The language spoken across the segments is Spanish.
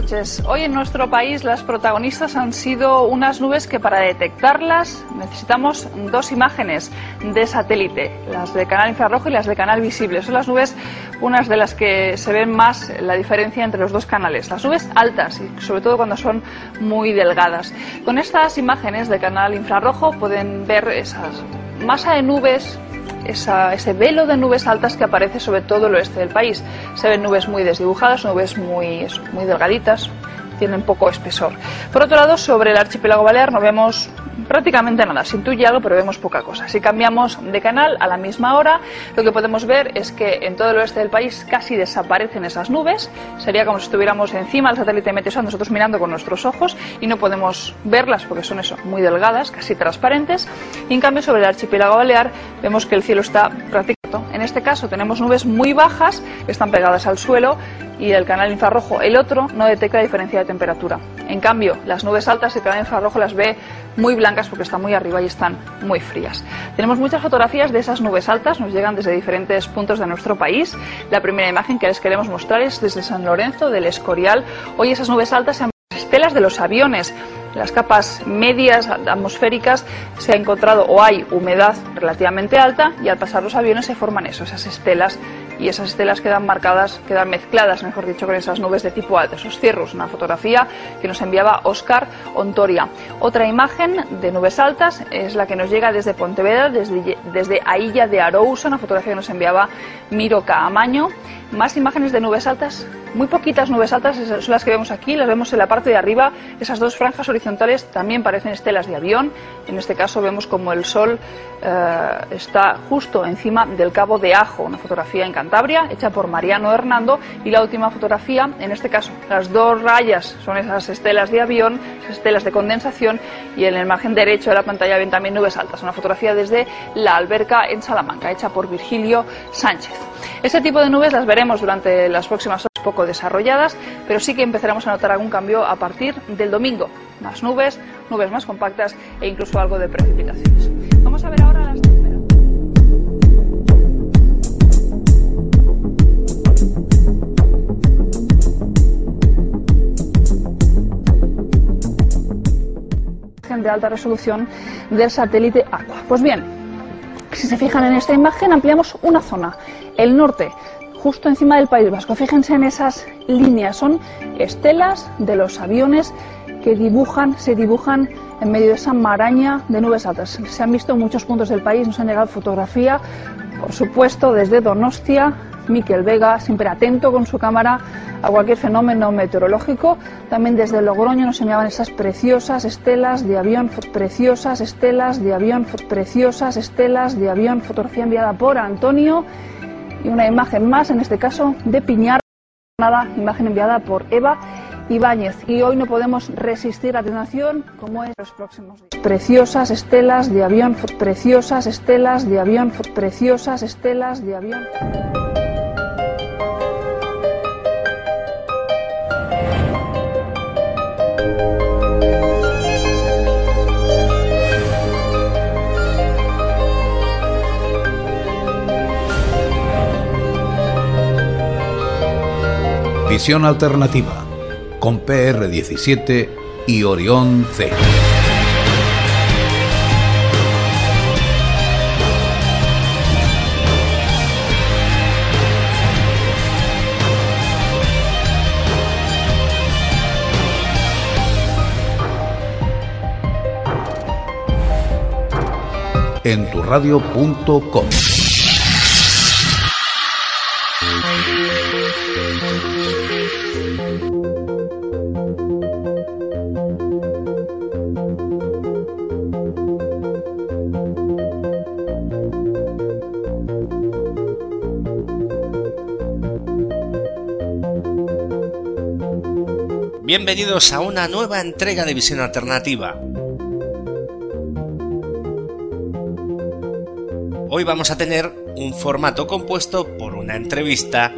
Noches. Hoy en nuestro país las protagonistas han sido unas nubes que para detectarlas necesitamos dos imágenes de satélite, las de canal infrarrojo y las de canal visible. Son las nubes unas de las que se ven más la diferencia entre los dos canales. Las nubes altas y sobre todo cuando son muy delgadas. Con estas imágenes de canal infrarrojo pueden ver esas masa de nubes ese velo de nubes altas que aparece sobre todo el oeste del país. Se ven nubes muy desdibujadas, nubes muy, muy delgaditas, tienen poco espesor. Por otro lado, sobre el archipiélago balear no vemos prácticamente nada. Se intuye algo, pero vemos poca cosa. Si cambiamos de canal a la misma hora, lo que podemos ver es que en todo el oeste del país casi desaparecen esas nubes. Sería como si estuviéramos encima del satélite Meteosat, nosotros mirando con nuestros ojos y no podemos verlas porque son eso, muy delgadas, casi transparentes. Y en cambio, sobre el archipiélago balear, vemos que el cielo está prácticamente. En este caso tenemos nubes muy bajas que están pegadas al suelo y el canal infrarrojo, el otro, no detecta diferencia de temperatura. En cambio, las nubes altas el canal infrarrojo las ve muy blancas porque están muy arriba y están muy frías. Tenemos muchas fotografías de esas nubes altas, nos llegan desde diferentes puntos de nuestro país. La primera imagen que les queremos mostrar es desde San Lorenzo del Escorial. Hoy esas nubes altas se han estelas de los aviones las capas medias atmosféricas se ha encontrado o hay humedad relativamente alta y al pasar los aviones se forman eso, esas estelas y esas estelas quedan marcadas, quedan mezcladas, mejor dicho, con esas nubes de tipo alto, esos cierros, una fotografía que nos enviaba Oscar Ontoria. Otra imagen de nubes altas es la que nos llega desde Pontevedra, desde, desde Ailla de Arousa, una fotografía que nos enviaba Miro Caamaño más imágenes de nubes altas, muy poquitas nubes altas son las que vemos aquí, las vemos en la parte de arriba, esas dos franjas horizontales también parecen estelas de avión, en este caso vemos como el sol eh, está justo encima del cabo de Ajo, una fotografía en Cantabria hecha por Mariano Hernando. Y la última fotografía, en este caso las dos rayas son esas estelas de avión, esas estelas de condensación. Y en el margen derecho de la pantalla ven también nubes altas, una fotografía desde la alberca en Salamanca hecha por Virgilio Sánchez. Este tipo de nubes las veremos durante las próximas horas poco desarrolladas, pero sí que empezaremos a notar algún cambio a partir del domingo. Más nubes, nubes más compactas e incluso algo de precipitaciones. Vamos a ver ahora las de alta resolución del satélite Aqua. Pues bien, si se fijan en esta imagen, ampliamos una zona, el norte, justo encima del País Vasco. Fíjense en esas líneas, son estelas de los aviones que dibujan, se dibujan en medio de esa maraña de nubes altas. Se han visto en muchos puntos del país, nos han llegado fotografía, por supuesto, desde Donostia, Miquel Vega, siempre atento con su cámara a cualquier fenómeno meteorológico. También desde Logroño nos enviaban esas preciosas estelas de avión, preciosas estelas de avión, preciosas estelas de avión, fotografía enviada por Antonio y una imagen más, en este caso de Piñar, imagen enviada por Eva Ibáñez. Y hoy no podemos resistir la tentación, como es los próximos días. Preciosas estelas de avión, preciosas estelas de avión, preciosas estelas de avión. Visión alternativa con PR17 y Orión C. en turradio.com. Bienvenidos a una nueva entrega de Visión Alternativa. Hoy vamos a tener un formato compuesto por una entrevista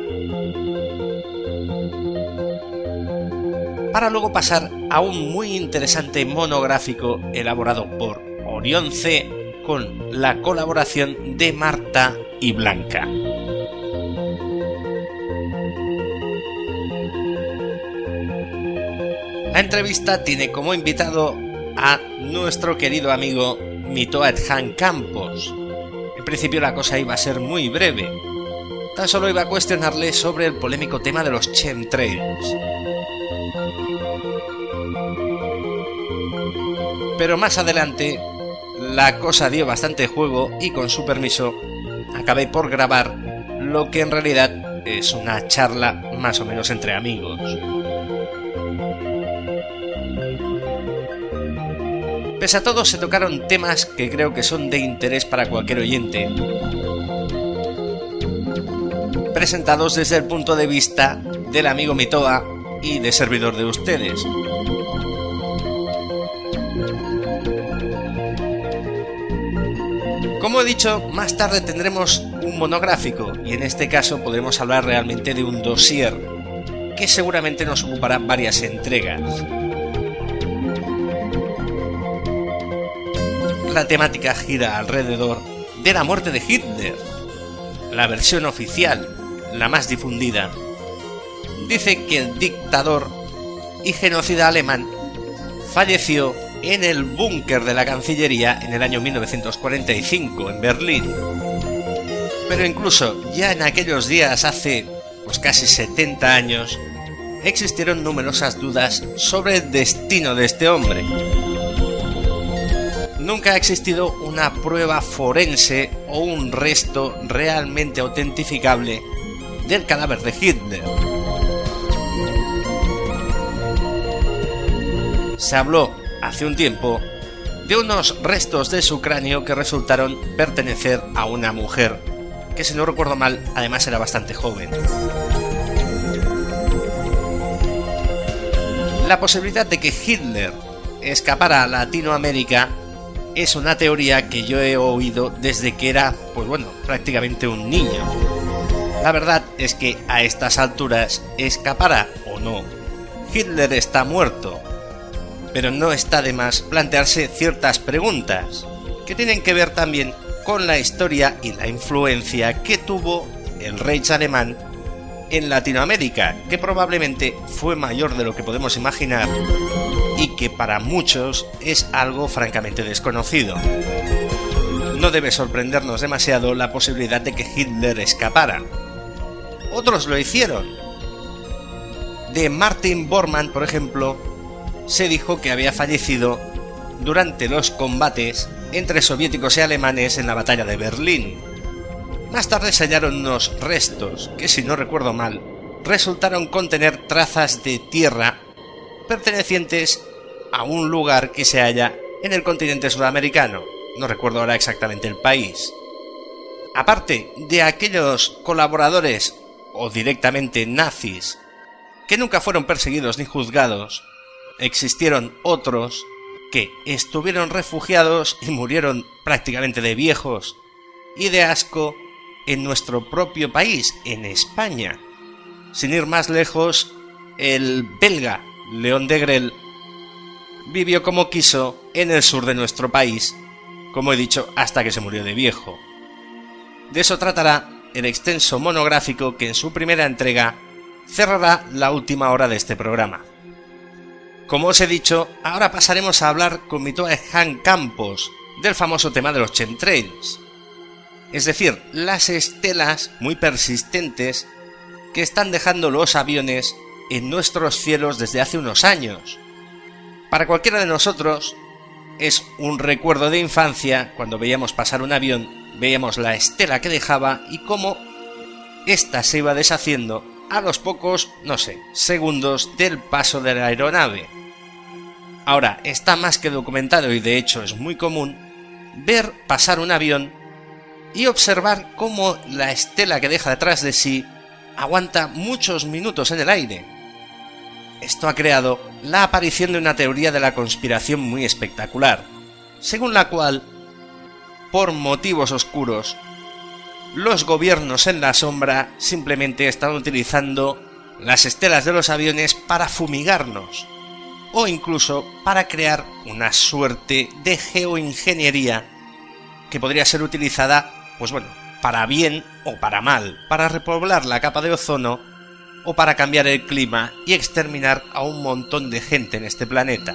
para luego pasar a un muy interesante monográfico elaborado por Orión C con la colaboración de Marta y Blanca. La entrevista tiene como invitado a nuestro querido amigo Mito Han Campos. En principio la cosa iba a ser muy breve. Tan solo iba a cuestionarle sobre el polémico tema de los chemtrails. Pero más adelante la cosa dio bastante juego y con su permiso acabé por grabar lo que en realidad es una charla más o menos entre amigos. Pese a todo se tocaron temas que creo que son de interés para cualquier oyente, presentados desde el punto de vista del amigo Mitoa y de servidor de ustedes. Como he dicho, más tarde tendremos un monográfico y en este caso podremos hablar realmente de un dossier que seguramente nos ocupará varias entregas. La temática gira alrededor de la muerte de Hitler, la versión oficial, la más difundida. Dice que el dictador y genocida alemán falleció en el búnker de la Cancillería en el año 1945 en Berlín. Pero incluso ya en aquellos días, hace pues casi 70 años, existieron numerosas dudas sobre el destino de este hombre. Nunca ha existido una prueba forense o un resto realmente autentificable del cadáver de Hitler. Se habló hace un tiempo de unos restos de su cráneo que resultaron pertenecer a una mujer, que si no recuerdo mal, además era bastante joven. La posibilidad de que Hitler escapara a Latinoamérica es una teoría que yo he oído desde que era, pues bueno, prácticamente un niño. La verdad es que a estas alturas, escapará o no, Hitler está muerto, pero no está de más plantearse ciertas preguntas que tienen que ver también con la historia y la influencia que tuvo el Reich alemán en Latinoamérica, que probablemente fue mayor de lo que podemos imaginar y que para muchos es algo francamente desconocido. No debe sorprendernos demasiado la posibilidad de que Hitler escapara. Otros lo hicieron. De Martin Bormann, por ejemplo, se dijo que había fallecido durante los combates entre soviéticos y alemanes en la batalla de Berlín. Más tarde se hallaron unos restos que, si no recuerdo mal, resultaron contener trazas de tierra pertenecientes a un lugar que se halla en el continente sudamericano. No recuerdo ahora exactamente el país. Aparte de aquellos colaboradores o directamente nazis que nunca fueron perseguidos ni juzgados, existieron otros que estuvieron refugiados y murieron prácticamente de viejos y de asco en nuestro propio país, en España. Sin ir más lejos, el belga León de Grel vivió como quiso en el sur de nuestro país, como he dicho, hasta que se murió de viejo. De eso tratará el extenso monográfico que en su primera entrega cerrará la última hora de este programa. Como os he dicho, ahora pasaremos a hablar con mi Han Campos del famoso tema de los chemtrails. Es decir, las estelas muy persistentes que están dejando los aviones en nuestros cielos desde hace unos años. Para cualquiera de nosotros es un recuerdo de infancia cuando veíamos pasar un avión, veíamos la estela que dejaba y cómo ésta se iba deshaciendo a los pocos, no sé, segundos del paso de la aeronave. Ahora, está más que documentado y de hecho es muy común ver pasar un avión y observar cómo la estela que deja detrás de sí aguanta muchos minutos en el aire. Esto ha creado la aparición de una teoría de la conspiración muy espectacular, según la cual, por motivos oscuros, los gobiernos en la sombra simplemente están utilizando las estelas de los aviones para fumigarnos o incluso para crear una suerte de geoingeniería que podría ser utilizada, pues bueno, para bien o para mal, para repoblar la capa de ozono o para cambiar el clima y exterminar a un montón de gente en este planeta.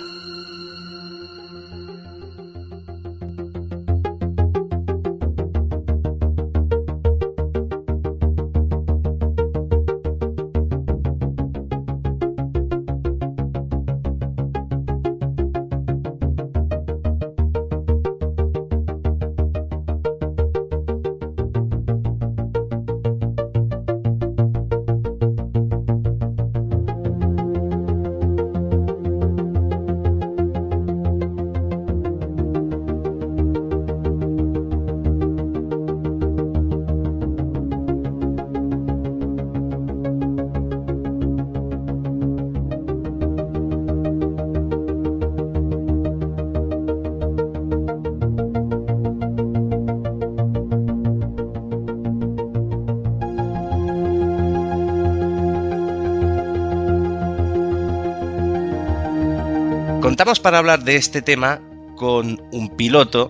Contamos para hablar de este tema con un piloto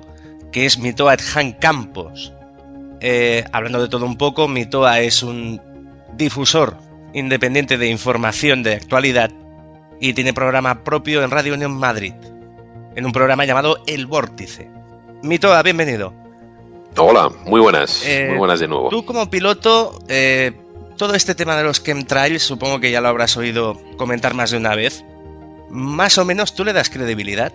que es Mitoa Edhan Campos. Eh, hablando de todo un poco, Mitoa es un difusor independiente de información de actualidad y tiene programa propio en Radio Unión Madrid, en un programa llamado El Vórtice. Mitoa, bienvenido. Hola, muy buenas, Eh, muy buenas de nuevo. Tú como piloto, eh, todo este tema de los chemtrails, supongo que ya lo habrás oído comentar más de una vez. Más o menos tú le das credibilidad.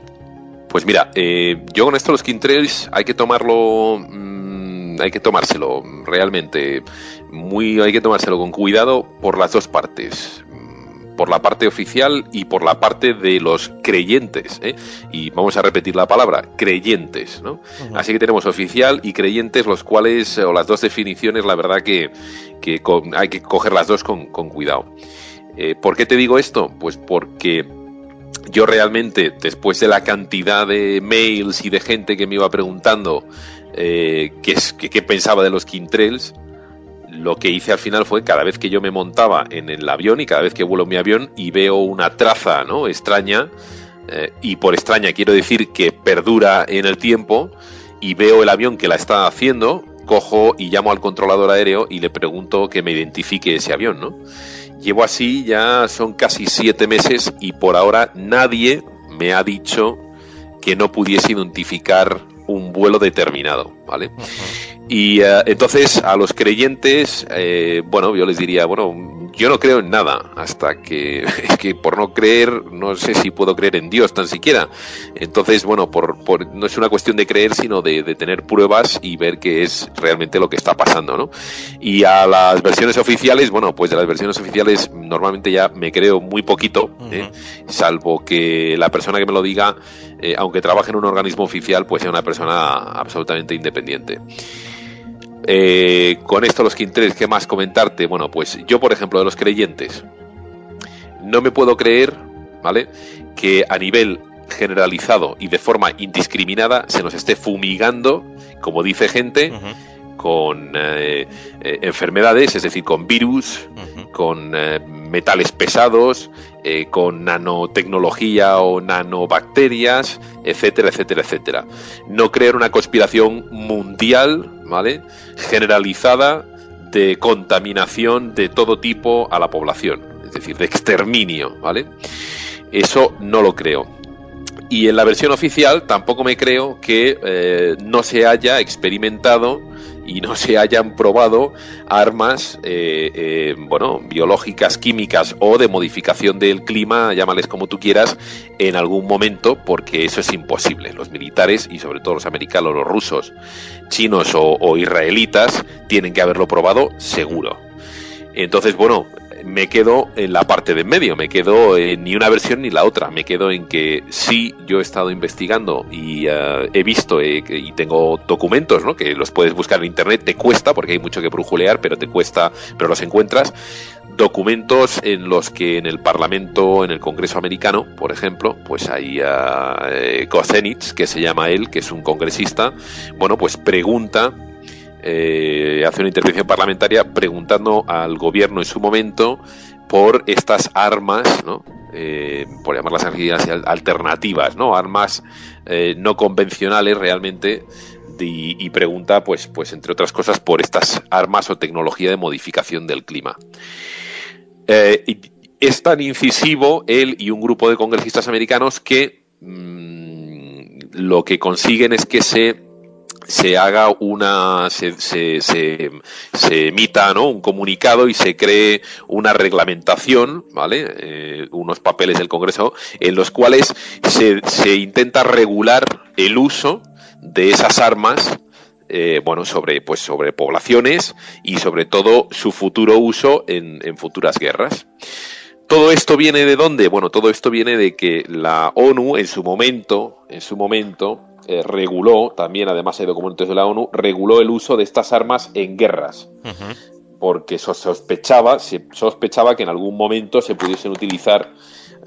Pues mira, eh, yo con esto los quintrails hay que tomarlo, mm, hay que tomárselo realmente muy, hay que tomárselo con cuidado por las dos partes, Mm, por la parte oficial y por la parte de los creyentes, ¿eh? y vamos a repetir la palabra, creyentes, ¿no? Así que tenemos oficial y creyentes, los cuales, o las dos definiciones, la verdad que, que con- hay que coger las dos con, con cuidado. Eh, ¿Por qué te digo esto? Pues porque yo realmente, después de la cantidad de mails y de gente que me iba preguntando eh, qué, es- qué- pensaba de los Quintrails, lo que hice al final fue cada vez que yo me montaba en el avión y cada vez que vuelo mi avión y veo una traza ¿no? extraña, eh, y por extraña quiero decir que perdura en el tiempo, y veo el avión que la está haciendo, cojo y llamo al controlador aéreo y le pregunto que me identifique ese avión, ¿no? Llevo así ya son casi siete meses y por ahora nadie me ha dicho que no pudiese identificar un vuelo determinado, ¿vale? Y eh, entonces a los creyentes, eh, bueno, yo les diría, bueno, yo no creo en nada hasta que, es que por no creer, no sé si puedo creer en Dios tan siquiera. Entonces, bueno, por, por- no es una cuestión de creer, sino de, de tener pruebas y ver qué es realmente lo que está pasando, ¿no? Y a las versiones oficiales, bueno, pues de las versiones oficiales normalmente ya me creo muy poquito, ¿eh? salvo que la persona que me lo diga, eh, aunque trabaje en un organismo oficial, pues sea una persona absolutamente independiente. Eh, con esto los quintres, ¿qué más comentarte? Bueno, pues yo, por ejemplo, de los creyentes, no me puedo creer, ¿vale? Que a nivel generalizado y de forma indiscriminada se nos esté fumigando, como dice gente, con eh, eh, enfermedades, es decir, con virus, con eh, metales pesados, con nanotecnología o nanobacterias, etcétera, etcétera, etcétera. No creer una conspiración mundial, ¿vale? Generalizada de contaminación de todo tipo a la población, es decir, de exterminio, ¿vale? Eso no lo creo. Y en la versión oficial tampoco me creo que eh, no se haya experimentado y no se hayan probado armas, eh, eh, bueno, biológicas, químicas o de modificación del clima, llámales como tú quieras, en algún momento, porque eso es imposible. Los militares y sobre todo los americanos, los rusos, chinos o, o israelitas tienen que haberlo probado seguro. Entonces, bueno, me quedo en la parte de en medio, me quedo en ni una versión ni la otra, me quedo en que sí, yo he estado investigando y eh, he visto eh, y tengo documentos, ¿no? Que los puedes buscar en internet, te cuesta, porque hay mucho que brujulear, pero te cuesta, pero los encuentras. Documentos en los que en el Parlamento, en el Congreso americano, por ejemplo, pues hay eh, Kozenitz, que se llama él, que es un congresista, bueno, pues pregunta eh, hace una intervención parlamentaria preguntando al gobierno en su momento por estas armas. Eh, por llamarlas alternativas, ¿no? Armas eh, no convencionales realmente y, pregunta, pues, pues entre otras cosas, por estas armas o tecnología de modificación del clima. Es tan incisivo él y un grupo de congresistas americanos que mm, lo que consiguen es que se se haga una se, se, se, emita ¿no? un comunicado y se cree una reglamentación vale eh, unos papeles del Congreso en los cuales se, se intenta regular el uso de esas armas eh, bueno, sobre, pues sobre poblaciones y sobre todo su futuro uso en, en futuras guerras. ¿Todo esto viene de dónde? Bueno, todo esto viene de que la ONU en su momento, en su momento, eh, reguló, también además hay documentos de la ONU, reguló el uso de estas armas en guerras. Porque sospechaba, se sospechaba que en algún momento se pudiesen utilizar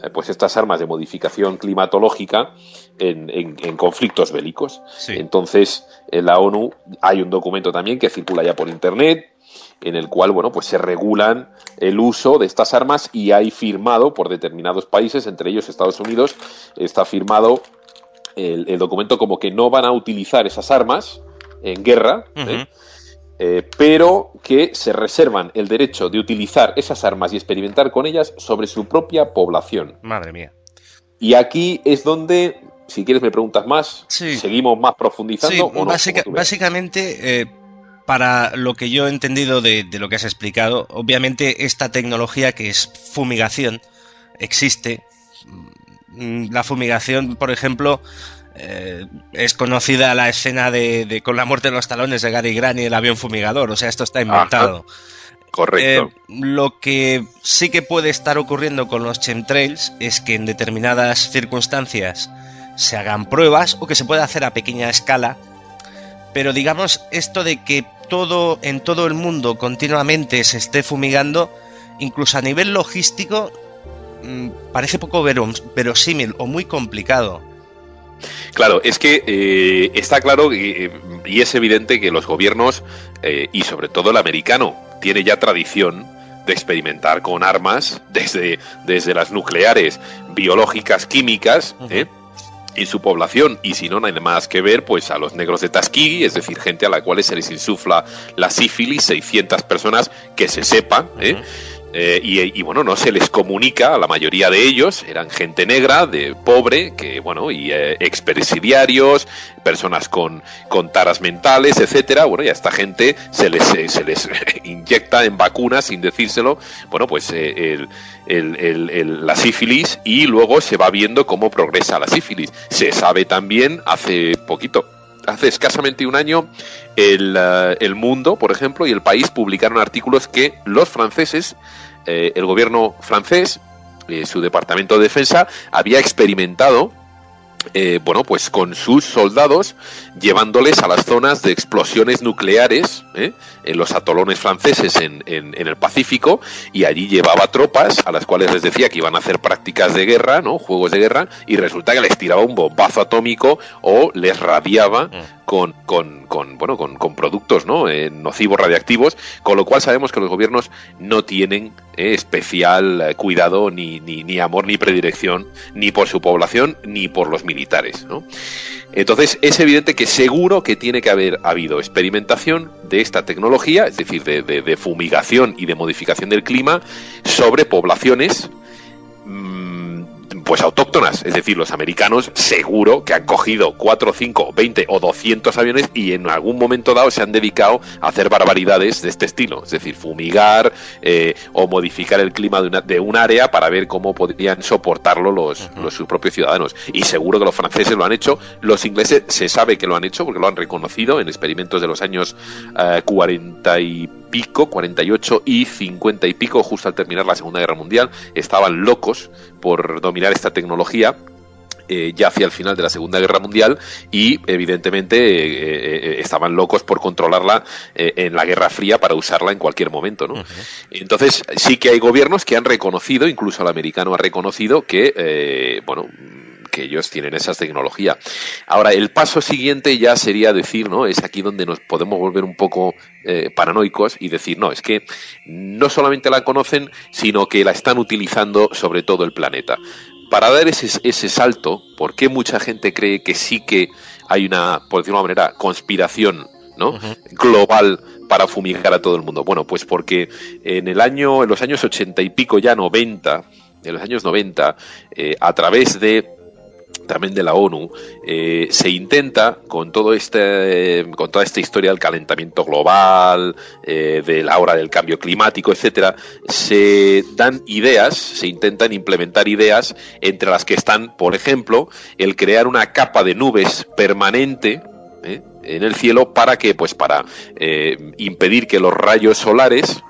eh, pues estas armas de modificación climatológica en, conflictos bélicos. Entonces, en la ONU hay un documento también que circula ya por internet en el cual bueno pues se regulan el uso de estas armas y hay firmado por determinados países entre ellos Estados Unidos está firmado el, documento como que no van a utilizar esas armas en guerra ¿eh? Eh, pero que se reservan el derecho de utilizar esas armas y experimentar con ellas sobre su propia población. Madre mía. Y aquí es donde, si quieres me preguntas más, seguimos más profundizando. básicamente, eh, para lo que yo he entendido de, de lo que has explicado, obviamente esta tecnología que es fumigación existe. Mm, la fumigación, por ejemplo, eh, es conocida la escena de, con la muerte de los talones de Gary Grant y el avión fumigador, o sea, esto está inventado. Correcto. Eh, lo que sí que puede estar ocurriendo con los chemtrails es que en determinadas circunstancias se hagan pruebas o que se pueda hacer a pequeña escala, pero digamos esto de que todo en todo el mundo continuamente se esté fumigando, incluso a nivel logístico, parece poco verosímil o muy complicado. Claro, es que eh, está claro y, es evidente que los gobiernos, eh, y sobre todo el americano, tiene ya tradición de experimentar con armas desde, desde las nucleares, biológicas, químicas, ¿eh? en su población y si no, no hay más que ver pues a los negros de Tuskegee, es decir, gente a la cual se les insufla la sífilis, 600 personas que se sepan, ¿eh? Eh, y, bueno, no se les comunica a la mayoría de ellos, eran gente negra, de pobre, que bueno, y eh, expresidiarios, personas con, con taras mentales, etcétera. Bueno, y a esta gente se les, eh, se les inyecta en vacunas sin decírselo, bueno, pues el, la sífilis y luego se va viendo cómo progresa la sífilis. Se sabe también hace poquito, hace escasamente un año, el, el, Mundo, por ejemplo, y el País publicaron artículos que los franceses eh, el gobierno francés, eh, su departamento de defensa, había experimentado eh, bueno, pues con sus soldados llevándoles a las zonas de explosiones nucleares en los atolones franceses en, el Pacífico y allí llevaba tropas a las cuales les decía que iban a hacer prácticas de guerra, ¿no? Juegos de guerra y resulta que les tiraba un bombazo atómico o les radiaba mm con, con, con bueno, con, con, productos ¿no? Eh, nocivos radiactivos, con lo cual sabemos que los gobiernos no tienen eh, especial eh, cuidado, ni, ni, ni, amor, ni predilección, ni por su población, ni por los militares. ¿no? Entonces es evidente que seguro que tiene que haber habido experimentación de esta tecnología, es decir, de, de, de fumigación y de modificación del clima sobre poblaciones pues autóctonas, es decir, los americanos seguro que han cogido 4, 5, 20 o 200 aviones y en algún momento dado se han dedicado a hacer barbaridades de este estilo, es decir, fumigar eh, o modificar el clima de, una, de un área para ver cómo podrían soportarlo los, sus propios ciudadanos. Y seguro que los franceses lo han hecho, los ingleses se sabe que lo han hecho porque lo han reconocido en experimentos de los años 40 eh, y pico, 48 y 50 y pico, justo al terminar la Segunda Guerra Mundial, estaban locos por dominar esta tecnología. Eh, ya hacia el final de la Segunda Guerra Mundial y evidentemente eh, eh, estaban locos por controlarla en la Guerra Fría para usarla en cualquier momento. ¿no? Entonces sí que hay gobiernos que han reconocido, incluso el americano ha reconocido que, bueno, que ellos tienen esa tecnología. Ahora, el paso siguiente ya sería decir, ¿no? Es aquí donde nos podemos volver un poco eh, paranoicos y decir, no, es que no solamente la conocen, sino que la están utilizando sobre todo el planeta. Para dar ese, ese salto, ¿por qué mucha gente cree que sí que hay una, por decirlo de una manera, conspiración ¿no? Global para fumigar a todo el mundo. Bueno, pues porque en el año, en los años ochenta y pico, ya 90, en los años 90, eh, a través de también de la ONU, eh, se intenta con todo este, con toda esta historia del calentamiento global, eh, de la hora del cambio climático, etcétera, se dan ideas, se intentan implementar ideas entre las que están, por ejemplo, el crear una capa de nubes permanente ¿eh? en el cielo para que, pues, para impedir que los rayos solares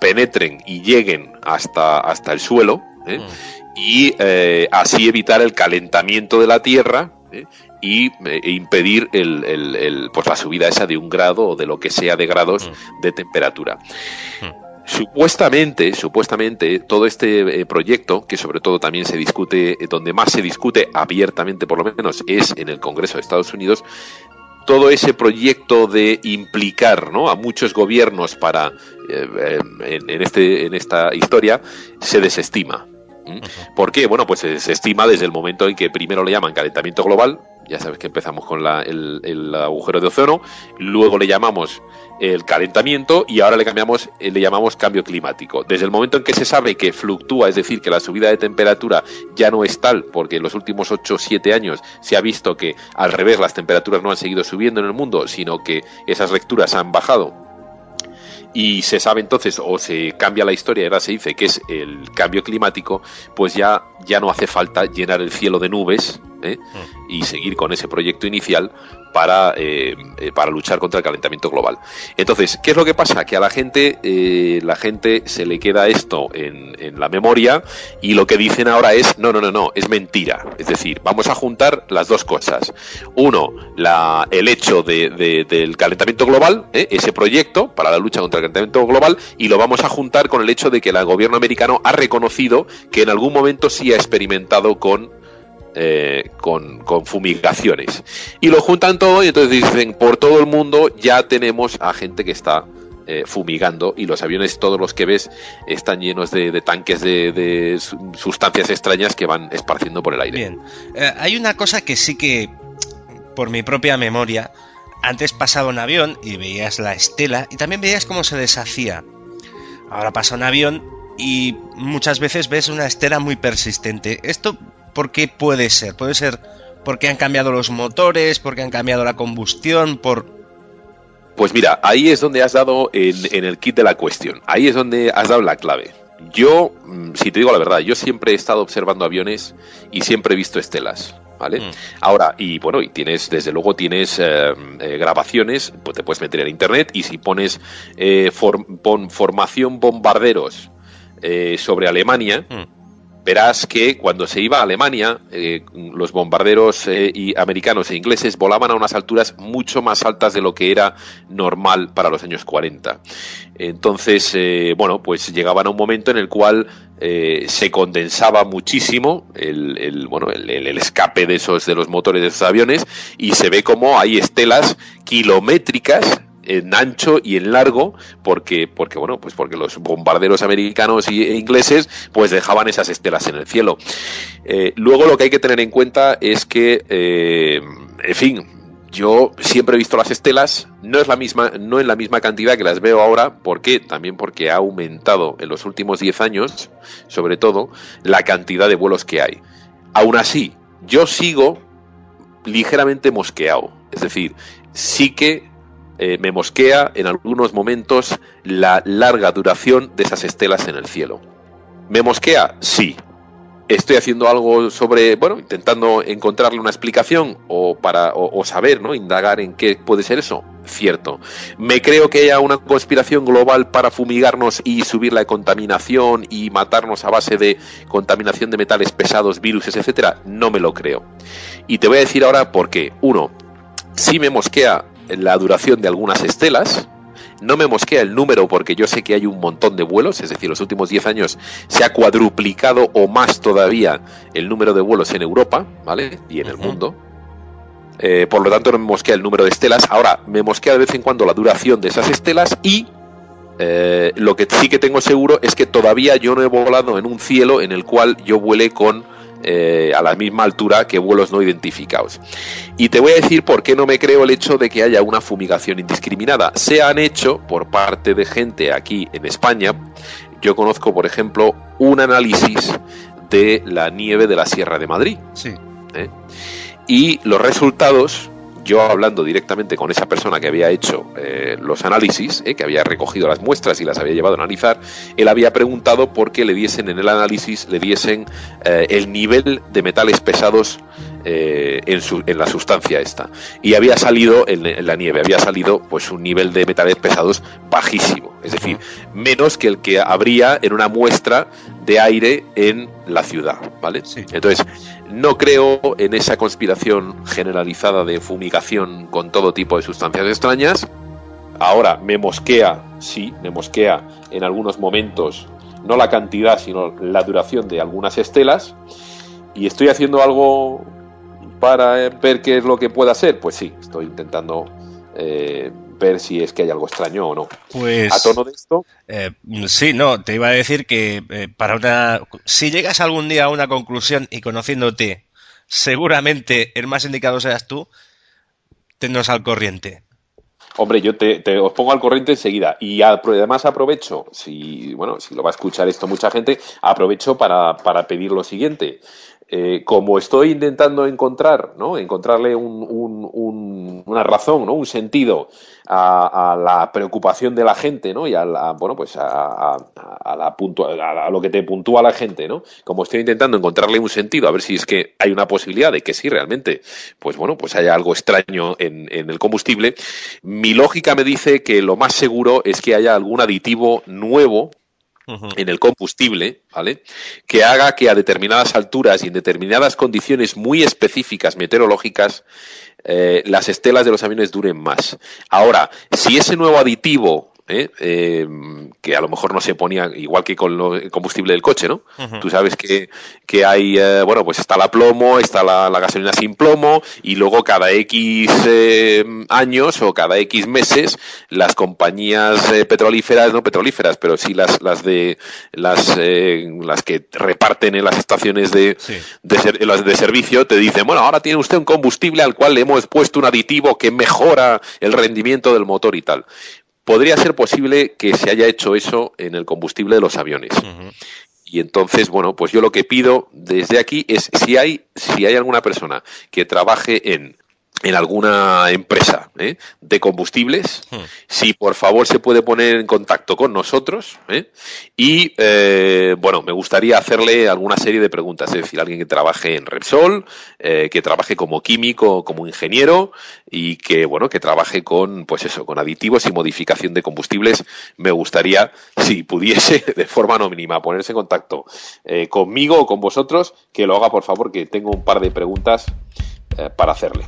penetren y lleguen hasta hasta el suelo. Mm y eh, así evitar el calentamiento de la Tierra ¿eh? y eh, e impedir el, pues la subida esa de un grado o de lo que sea de grados mm. de temperatura. Mm. Supuestamente, supuestamente, todo este proyecto, que sobre todo también se discute, donde más se discute abiertamente por lo menos, es en el Congreso de Estados Unidos, todo ese proyecto de implicar ¿no? a muchos gobiernos para en, este, en esta historia se desestima. ¿Por qué? Bueno, pues se, estima desde el momento en que primero le llaman calentamiento global, ya sabes que empezamos con el, agujero de ozono, luego le llamamos el calentamiento y ahora le cambiamos, eh, le llamamos cambio climático. Desde el momento en que se sabe que fluctúa, es decir, que la subida de temperatura ya no es tal, porque en los últimos 8 o 7 años se ha visto que al revés las temperaturas no han seguido subiendo en el mundo, sino que esas lecturas han bajado y se sabe entonces o se cambia la historia y ahora se dice que es el cambio climático, pues ya, ya no hace falta llenar el cielo de nubes ¿eh? mm. y seguir con ese proyecto inicial para, eh, eh, para luchar contra el calentamiento global. Entonces, ¿qué es lo que pasa? Que a la gente, eh, la gente se le queda esto en, en, la memoria y lo que dicen ahora es, no, no, no, no, es mentira. Es decir, vamos a juntar las dos cosas. Uno, la, el hecho de, del calentamiento global, ese proyecto para la lucha contra el calentamiento global, y lo vamos a juntar con el hecho de que el gobierno americano ha reconocido que en algún momento sí ha experimentado con eh, con, fumigaciones. Y lo juntan todo y entonces dicen, por todo el mundo ya tenemos a gente que está eh, fumigando y los aviones, todos los que ves, están llenos de, tanques de, sustancias extrañas que van esparciendo por el aire. Bien, eh, hay una cosa que sí que, por mi propia memoria, antes pasaba un avión y veías la estela y también veías cómo se deshacía. Ahora pasa un avión y muchas veces ves una estela muy persistente. Esto ¿Por qué puede ser? Puede ser porque han cambiado los motores, porque han cambiado la combustión, por... Pues mira, ahí es donde has dado en, el kit de la cuestión. Ahí es donde has dado la clave. Yo, mm, si te digo la verdad, yo siempre he estado observando aviones y siempre he visto estelas. ¿Vale? Mm. Ahora, y bueno, y tienes, desde luego tienes eh, eh, grabaciones, pues te puedes meter en internet y si pones eh, formación bombarderos sobre Alemania, mm verás que cuando se iba a Alemania, eh, los bombarderos eh, y americanos e ingleses volaban a unas alturas mucho más altas de lo que era normal para los años 40. Entonces, eh, bueno, pues llegaban a un momento en el cual se condensaba muchísimo el, bueno, el, el, escape de esos de los motores de esos aviones y se ve como hay estelas kilométricas en ancho y en largo porque porque bueno pues porque los bombarderos americanos e ingleses pues dejaban esas estelas en el cielo. Eh, luego lo que hay que tener en cuenta es que eh, en fin yo siempre he visto las estelas no es la misma no en la misma cantidad que las veo ahora ¿por qué? también porque ha aumentado en los últimos 10 años sobre todo la cantidad de vuelos que hay. Aún así yo sigo ligeramente mosqueado. Es decir sí que eh, me mosquea en algunos momentos la larga duración de esas estelas en el cielo. ¿Me mosquea? Sí. ¿Estoy haciendo algo sobre, bueno, intentando encontrarle una explicación o para o, saber, ¿no? Indagar en qué puede ser eso? Cierto. ¿Me creo que haya una conspiración global para fumigarnos y subir la contaminación y matarnos a base de contaminación de metales pesados, virus, etcétera? No me lo creo. Y te voy a decir ahora por qué. Uno, si me mosquea la duración de algunas estelas. No me mosquea el número porque yo sé que hay un montón de vuelos, es decir, los últimos 10 años se ha cuadruplicado o más todavía el número de vuelos en Europa, ¿vale? Y en el mundo. Eh, por lo tanto, no me mosquea el número de estelas. Ahora, me mosquea de vez en cuando la duración de esas estelas y eh, lo que sí que tengo seguro es que todavía yo no he volado en un cielo en el cual yo vuele con eh, a la misma altura que vuelos no identificados. Y te voy a decir por qué no me creo el hecho de que haya una fumigación indiscriminada. Se han hecho por parte de gente aquí en España. Yo conozco, por ejemplo, un análisis de la nieve de la Sierra de Madrid. Sí. ¿eh? Y los resultados yo hablando directamente con esa persona que había hecho eh, los análisis, eh, que había recogido las muestras y las había llevado a analizar, él había preguntado por qué le diesen en el análisis, le diesen eh, el nivel de metales pesados en, su, en, la sustancia esta. Y había salido en, la nieve, había salido pues un nivel de metales pesados bajísimo, es decir, menos que el que habría en una muestra de aire en la ciudad, ¿vale? Entonces, no creo en esa conspiración generalizada de fumigación con todo tipo de sustancias extrañas. Ahora, me mosquea, sí, me mosquea en algunos momentos, no la cantidad, sino la duración de algunas estelas. Y estoy haciendo algo para ver qué es lo que pueda ser. Pues sí, estoy intentando eh, ver si es que hay algo extraño o no. Pues. A tono de esto. Eh, sí, no, te iba a decir que eh, para una. Si llegas algún día a una conclusión y conociéndote, seguramente el más indicado seas tú, tennos al corriente. Hombre, yo te, os pongo al corriente enseguida y además aprovecho, si bueno, si lo va a escuchar esto mucha gente, aprovecho para, para pedir lo siguiente. Eh, como estoy intentando encontrar, ¿no? encontrarle una razón, ¿no? un sentido a, la preocupación de la gente, ¿no? y a, bueno, pues a, la a, lo que te puntúa la gente, ¿no? como estoy intentando encontrarle un sentido, a ver si es que hay una posibilidad de que sí realmente, pues bueno, pues haya algo extraño en, en el combustible, mi lógica me dice que lo más seguro es que haya algún aditivo nuevo en el combustible, ¿vale? Que haga que a determinadas alturas y en determinadas condiciones muy específicas meteorológicas eh, las estelas de los aviones duren más. Ahora, si ese nuevo aditivo ¿eh? Eh, que a lo mejor no se ponía igual que con el combustible del coche, ¿no? Tú sabes que, que hay, eh, bueno, pues está la plomo, está la, gasolina sin plomo y luego cada X años o cada X meses las compañías petrolíferas, no petrolíferas, pero sí las, las de las, las que reparten en las estaciones de, de, de servicio te dicen, bueno, ahora tiene usted un combustible al cual le hemos puesto un aditivo que mejora el rendimiento del motor y tal podría ser posible que se haya hecho eso en el combustible de los aviones. Y entonces, bueno, pues yo lo que pido desde aquí es si hay, si hay alguna persona que trabaje en en alguna empresa ¿eh? de combustibles, hmm. si por favor se puede poner en contacto con nosotros ¿eh? y eh, bueno, me gustaría hacerle alguna serie de preguntas, es decir, alguien que trabaje en Repsol, que trabaje como químico, como ingeniero y que bueno, que trabaje con pues eso, con aditivos y modificación de combustibles, me gustaría si pudiese de forma no mínima ponerse en contacto conmigo o con vosotros, que lo haga por favor, que tengo un par de preguntas para hacerle.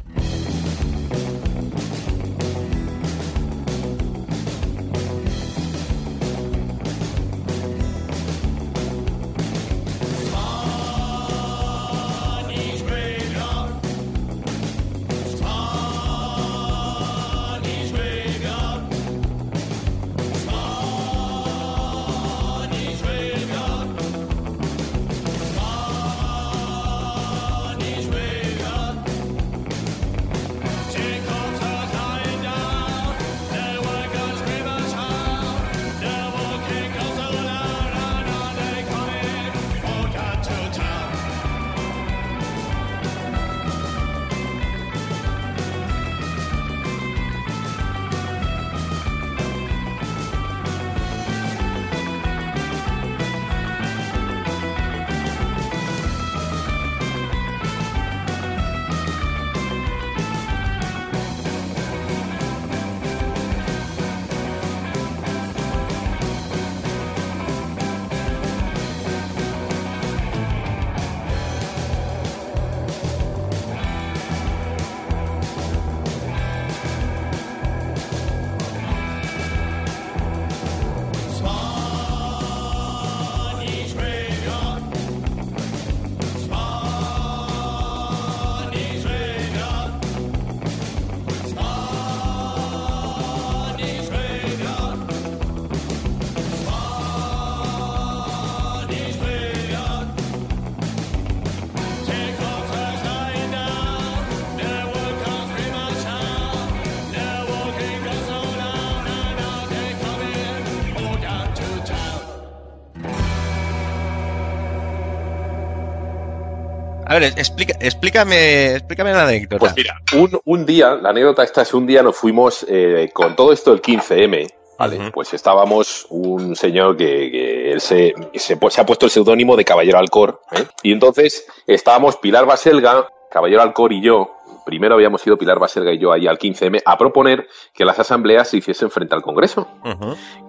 Ver, explica, explícame, explícame la anécdota. Pues mira, un, un día, la anécdota esta es un día nos fuimos eh, con todo esto del 15M, Vale, pues estábamos un señor que, que él se, se, se ha puesto el seudónimo de Caballero Alcor. ¿eh? Y entonces estábamos Pilar Baselga, Caballero Alcor y yo. Primero habíamos ido Pilar Baselga y yo ahí al 15M a proponer que las asambleas se hiciesen frente al Congreso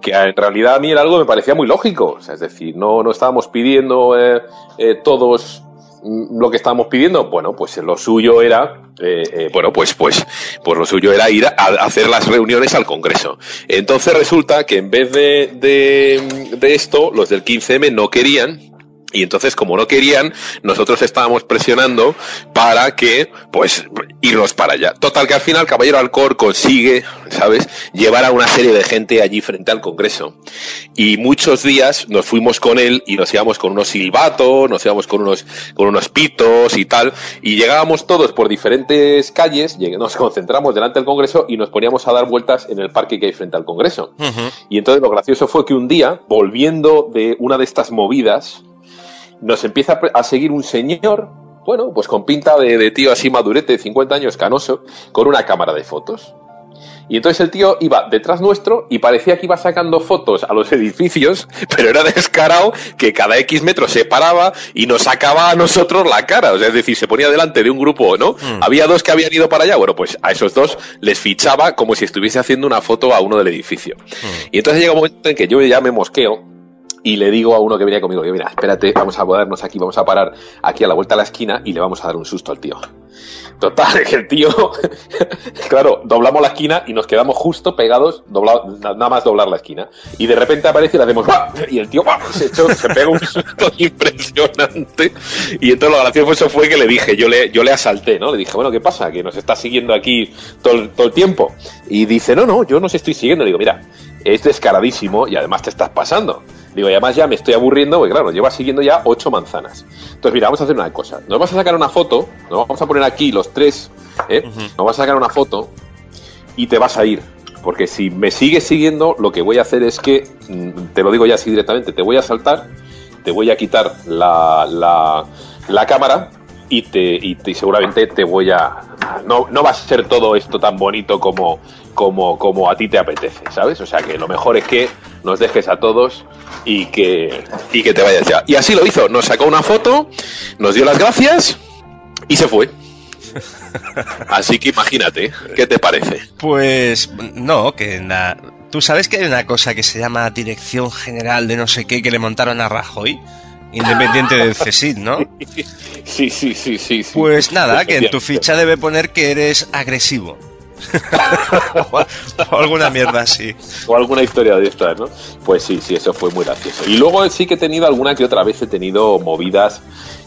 que en realidad a mí era algo que me parecía muy lógico. O sea, es decir, no, no estábamos pidiendo eh, eh, todos lo que estábamos pidiendo. Bueno, pues lo suyo era, eh, eh, bueno, pues, pues, pues lo suyo era ir a, a hacer las reuniones al Congreso. Entonces resulta que en vez de, de, de esto, los del 15M no querían. Y entonces, como no querían, nosotros estábamos presionando para que, pues, irnos para allá. Total, que al final Caballero Alcor consigue, ¿sabes?, llevar a una serie de gente allí frente al Congreso. Y muchos días nos fuimos con él y nos íbamos con unos silbatos, nos íbamos con unos, con unos pitos y tal. Y llegábamos todos por diferentes calles, nos concentramos delante del Congreso y nos poníamos a dar vueltas en el parque que hay frente al Congreso. Y entonces lo gracioso fue que un día, volviendo de una de estas movidas, nos empieza a seguir un señor, bueno, pues con pinta de, de tío así madurete, de 50 años, canoso, con una cámara de fotos. Y entonces el tío iba detrás nuestro y parecía que iba sacando fotos a los edificios, pero era descarado que cada X metros se paraba y nos sacaba a nosotros la cara. O sea, es decir, se ponía delante de un grupo, ¿no? Mm. Había dos que habían ido para allá. Bueno, pues a esos dos les fichaba como si estuviese haciendo una foto a uno del edificio. Mm. Y entonces llega un momento en que yo ya me mosqueo y le digo a uno que venía conmigo, mira, espérate, vamos a ponernos aquí, vamos a parar aquí a la vuelta de la esquina y le vamos a dar un susto al tío. Total, que el tío, claro, doblamos la esquina y nos quedamos justo pegados, dobla- na- nada más doblar la esquina. Y de repente aparece y le hacemos ¡guau! Y el tío ¡guau! se, echó, se pega un susto impresionante. Y entonces lo gracioso fue que le dije, yo le, yo le asalté, ¿no? Le dije, bueno, ¿qué pasa? Que nos está siguiendo aquí todo, todo el tiempo. Y dice, no, no, yo no os estoy siguiendo. Le digo, mira, es descaradísimo y además te estás pasando. Digo, y además ya me estoy aburriendo, porque claro, lleva siguiendo ya ocho manzanas. Entonces, mira, vamos a hacer una cosa. Nos vas a sacar una foto, nos vamos a poner aquí los tres, ¿eh? Nos vas a sacar una foto y te vas a ir. Porque si me sigues siguiendo, lo que voy a hacer es que, mm, te lo digo ya así directamente, te voy a saltar, te voy a quitar la, la, la cámara y, te, y, te- y seguramente te voy a... No, no va a ser todo esto tan bonito como, como, como a ti te apetece, ¿sabes? O sea que lo mejor es que nos dejes a todos y que, y que te vayas ya. Y así lo hizo, nos sacó una foto, nos dio las gracias y se fue. Así que imagínate, ¿qué te parece? Pues no, que en la... Tú sabes que hay una cosa que se llama Dirección General de no sé qué que le montaron a Rajoy, independiente del CSIC, ¿no? Sí, sí, sí, sí. sí. Pues nada, que en tu ficha debe poner que eres agresivo. o, o alguna mierda así. O alguna historia de estas, ¿no? Pues sí, sí, eso fue muy gracioso. Y luego sí que he tenido alguna que otra vez he tenido movidas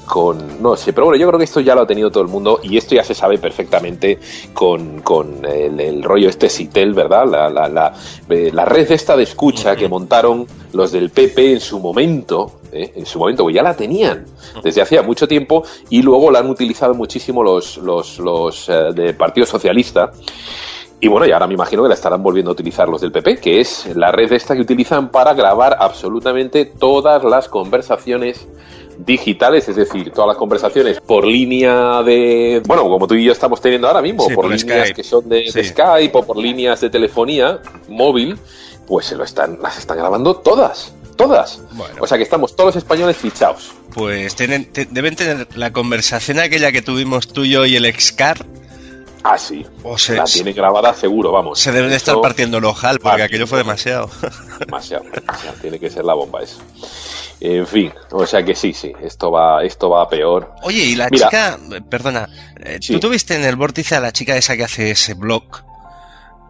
con, no sé, pero bueno, yo creo que esto ya lo ha tenido todo el mundo y esto ya se sabe perfectamente con, con el, el rollo este Citel, ¿verdad? La, la, la, eh, la red esta de escucha que montaron los del PP en su momento, ¿eh? en su momento, pues ya la tenían desde hacía mucho tiempo y luego la han utilizado muchísimo los, los, los eh, del Partido Socialista. Y bueno, y ahora me imagino que la estarán volviendo a utilizar los del PP, que es la red esta que utilizan para grabar absolutamente todas las conversaciones digitales, es decir, todas las conversaciones por línea de, bueno, como tú y yo estamos teniendo ahora mismo, Sí, por, por líneas Skype. que son de. Skype o por líneas de telefonía móvil, pues se lo están, las están grabando todas, todas. Bueno. O sea que estamos todos los españoles fichados. Pues tienen, te- deben tener la conversación aquella que tuvimos tú y yo y el excar. Ah, sí. O se, La tiene grabada seguro, vamos. se deben de estar partiendo el ojal porque aquello fue demasiado. Demasiado, demasiado. Tiene que ser la bomba eso. En fin, o sea que sí, sí, esto va, esto va peor. Oye, y la Mira. chica, perdona, eh, Sí. tú tuviste en el vórtice a la chica esa que hace ese blog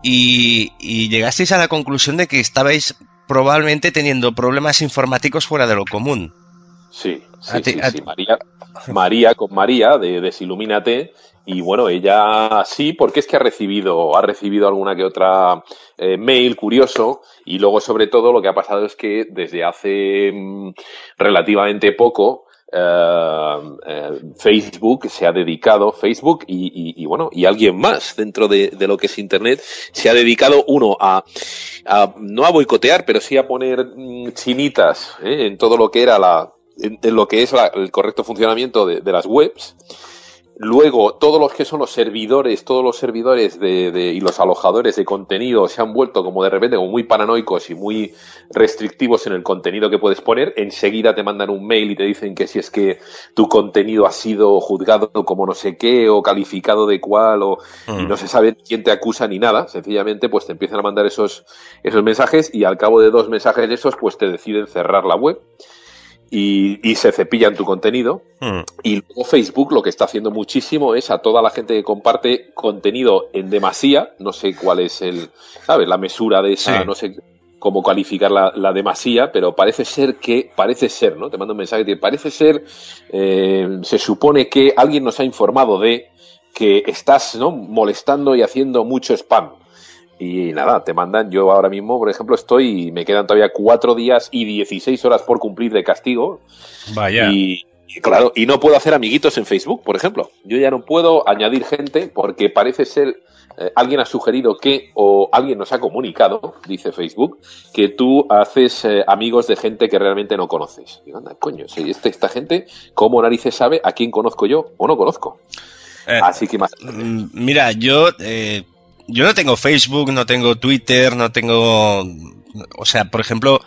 y, y llegasteis a la conclusión de que estabais probablemente teniendo problemas informáticos fuera de lo común. Sí, sí, ti- sí, sí. María, María con María de Desilumínate. Y bueno, ella sí, porque es que ha recibido, ha recibido alguna que otra eh, mail curioso. Y luego, sobre todo, lo que ha pasado es que desde hace mm, relativamente poco, eh, eh, Facebook se ha dedicado, Facebook y, y- y, bueno, y alguien más dentro de, de lo que es Internet, se ha dedicado uno a, a- no a boicotear, pero sí a poner mm, chinitas ¿eh? en todo lo que era la, en, lo que es el correcto funcionamiento de, las webs. Luego, todos los que son los servidores, todos los servidores de, y los alojadores de contenido se han vuelto como de repente como muy paranoicos y muy restrictivos en el contenido que puedes poner. Enseguida te mandan un mail y te dicen que si es que tu contenido ha sido juzgado como no sé qué o calificado de cual o y no mm. se sabe quién te acusa ni nada. Sencillamente, pues te empiezan a mandar esos, esos mensajes y al cabo de dos mensajes de esos, pues te deciden cerrar la web y, se cepillan tu contenido. Hmm. Y luego Facebook lo que está haciendo muchísimo es a toda la gente que comparte contenido en demasía, no sé cuál es el, ¿sabes? La mesura de esa, no sé cómo calificar la, demasía, pero parece ser que, parece ser, ¿no? Te mando un mensaje que parece ser, eh, se supone que alguien nos ha informado de que estás, ¿no? Molestando y haciendo mucho spam. Y nada, te mandan, yo ahora mismo, por ejemplo, estoy, me quedan todavía cuatro días y 16 horas por cumplir de castigo. Vaya. Y, claro, y no puedo hacer amiguitos en Facebook, por ejemplo. Yo ya no puedo añadir gente porque parece ser, eh, alguien ha sugerido que, o alguien nos ha comunicado, dice Facebook, que tú haces eh, amigos de gente que realmente no conoces. Y anda, coño, si este, esta gente, ¿cómo narices sabe a quién conozco yo o no conozco? Eh, Así que más. Mm, mira, yo yo no tengo Facebook, no tengo Twitter, no tengo... O sea, por ejemplo,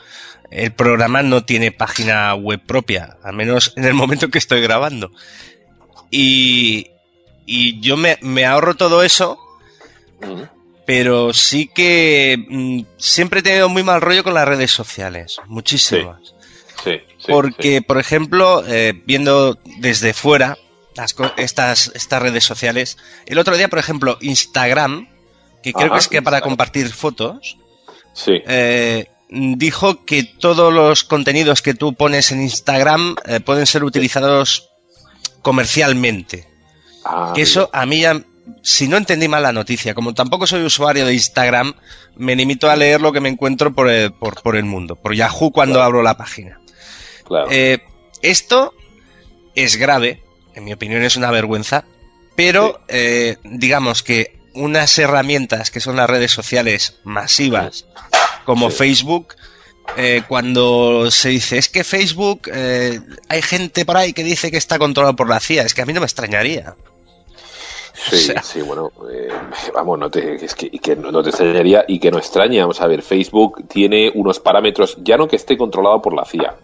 el programa no tiene página web propia, al menos en el momento que estoy grabando. Y, y yo me, ahorro todo eso, pero sí que mm, siempre he tenido muy mal rollo con las redes sociales, muchísimas. Sí, Porque, por ejemplo, eh, viendo desde fuera estas, estas redes sociales, el otro día, por ejemplo, Instagram, que creo que es que para compartir fotos, sí. Eh, dijo que todos los contenidos que tú pones en Instagram eh, pueden ser utilizados comercialmente. Ah, que eso a mí ya, si no entendí mal la noticia, como tampoco soy usuario de Instagram, me limito a leer lo que me encuentro por el, por, el mundo, por Yahoo cuando abro la página. Eh, esto es grave, en mi opinión es una vergüenza, pero digamos que unas herramientas que son las redes sociales masivas como Facebook, eh, cuando se dice es que Facebook eh, hay gente por ahí que dice que está controlado por la CIA, es que a mí no me extrañaría. Sí, sí, bueno, eh, vamos, no te, es que, que no, te extrañaría y que no extraña. Vamos a ver, Facebook tiene unos parámetros, ya no que esté controlado por la CIA.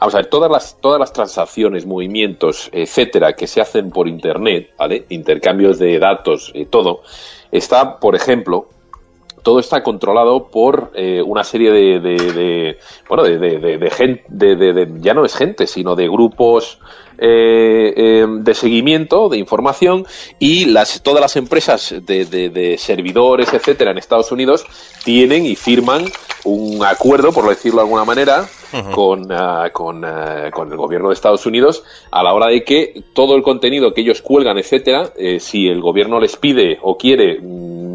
Vamos a ver, todas las, todas las transacciones, movimientos, etcétera, que se hacen por Internet, ¿vale? Intercambios de datos, y todo, está, por ejemplo, todo está controlado por eh, una serie de, de, bueno de, de, de gente de, ya no es gente sino de grupos eh, eh, de seguimiento de información y las todas las empresas de, servidores etcétera en Estados Unidos tienen y firman un acuerdo por decirlo de alguna manera con, ah, con, ah, con, el gobierno de Estados Unidos a la hora de que todo el contenido que ellos cuelgan etcétera si el gobierno les pide o quiere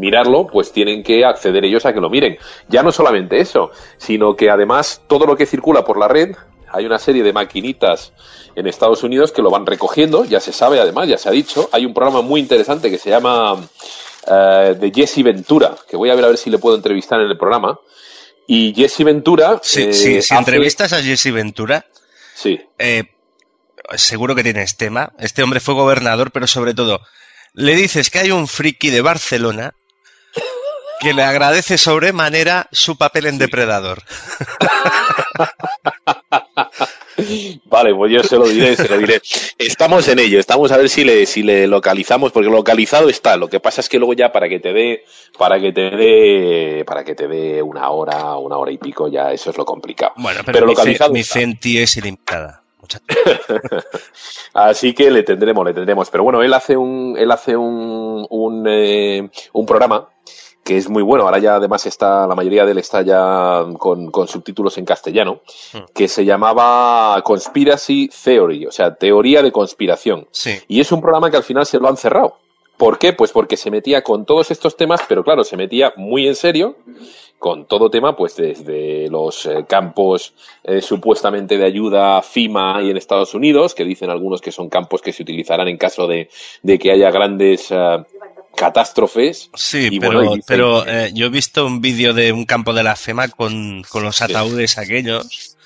mirarlo, pues tienen que acceder ellos a que lo miren. Ya no solamente eso, sino que además todo lo que circula por la red, hay una serie de maquinitas en Estados Unidos que lo van recogiendo, ya se sabe además, ya se ha dicho, hay un programa muy interesante que se llama eh, de Jesse Ventura, que voy a ver a ver si le puedo entrevistar en el programa. Y Jesse Ventura... Sí, sí, si eh, entrevistas a Jesse Ventura, sí. Eh, seguro que tienes tema. Este hombre fue gobernador, pero sobre todo, le dices que hay un friki de Barcelona que le agradece sobremanera su papel en Depredador. Vale, pues yo se lo diré, se lo diré. Estamos en ello, estamos a ver si le, si le localizamos, porque localizado está. Lo que pasa es que luego ya para que te dé, para que te dé, para que te dé una hora, una hora y pico, ya eso es lo complicado. Bueno, pero, localizado. Mi Fenti es ilimitada. Así que le tendremos, le tendremos. Pero bueno, él hace un, él hace un, un, eh, un programa que es muy bueno. Ahora ya además está, la mayoría de él está ya con, subtítulos en castellano, hmm. que se llamaba Conspiracy Theory, o sea, teoría de conspiración. Y es un programa que al final se lo han cerrado. ¿Por qué? Pues porque se metía con todos estos temas, pero claro, se metía muy en serio con todo tema, pues desde los eh, campos eh, supuestamente de ayuda FIMA y en Estados Unidos, que dicen algunos que son campos que se utilizarán en caso de, que haya grandes eh, catástrofes. Sí, pero, yo he visto un vídeo de un campo de la FEMA con, los ataúdes aquellos.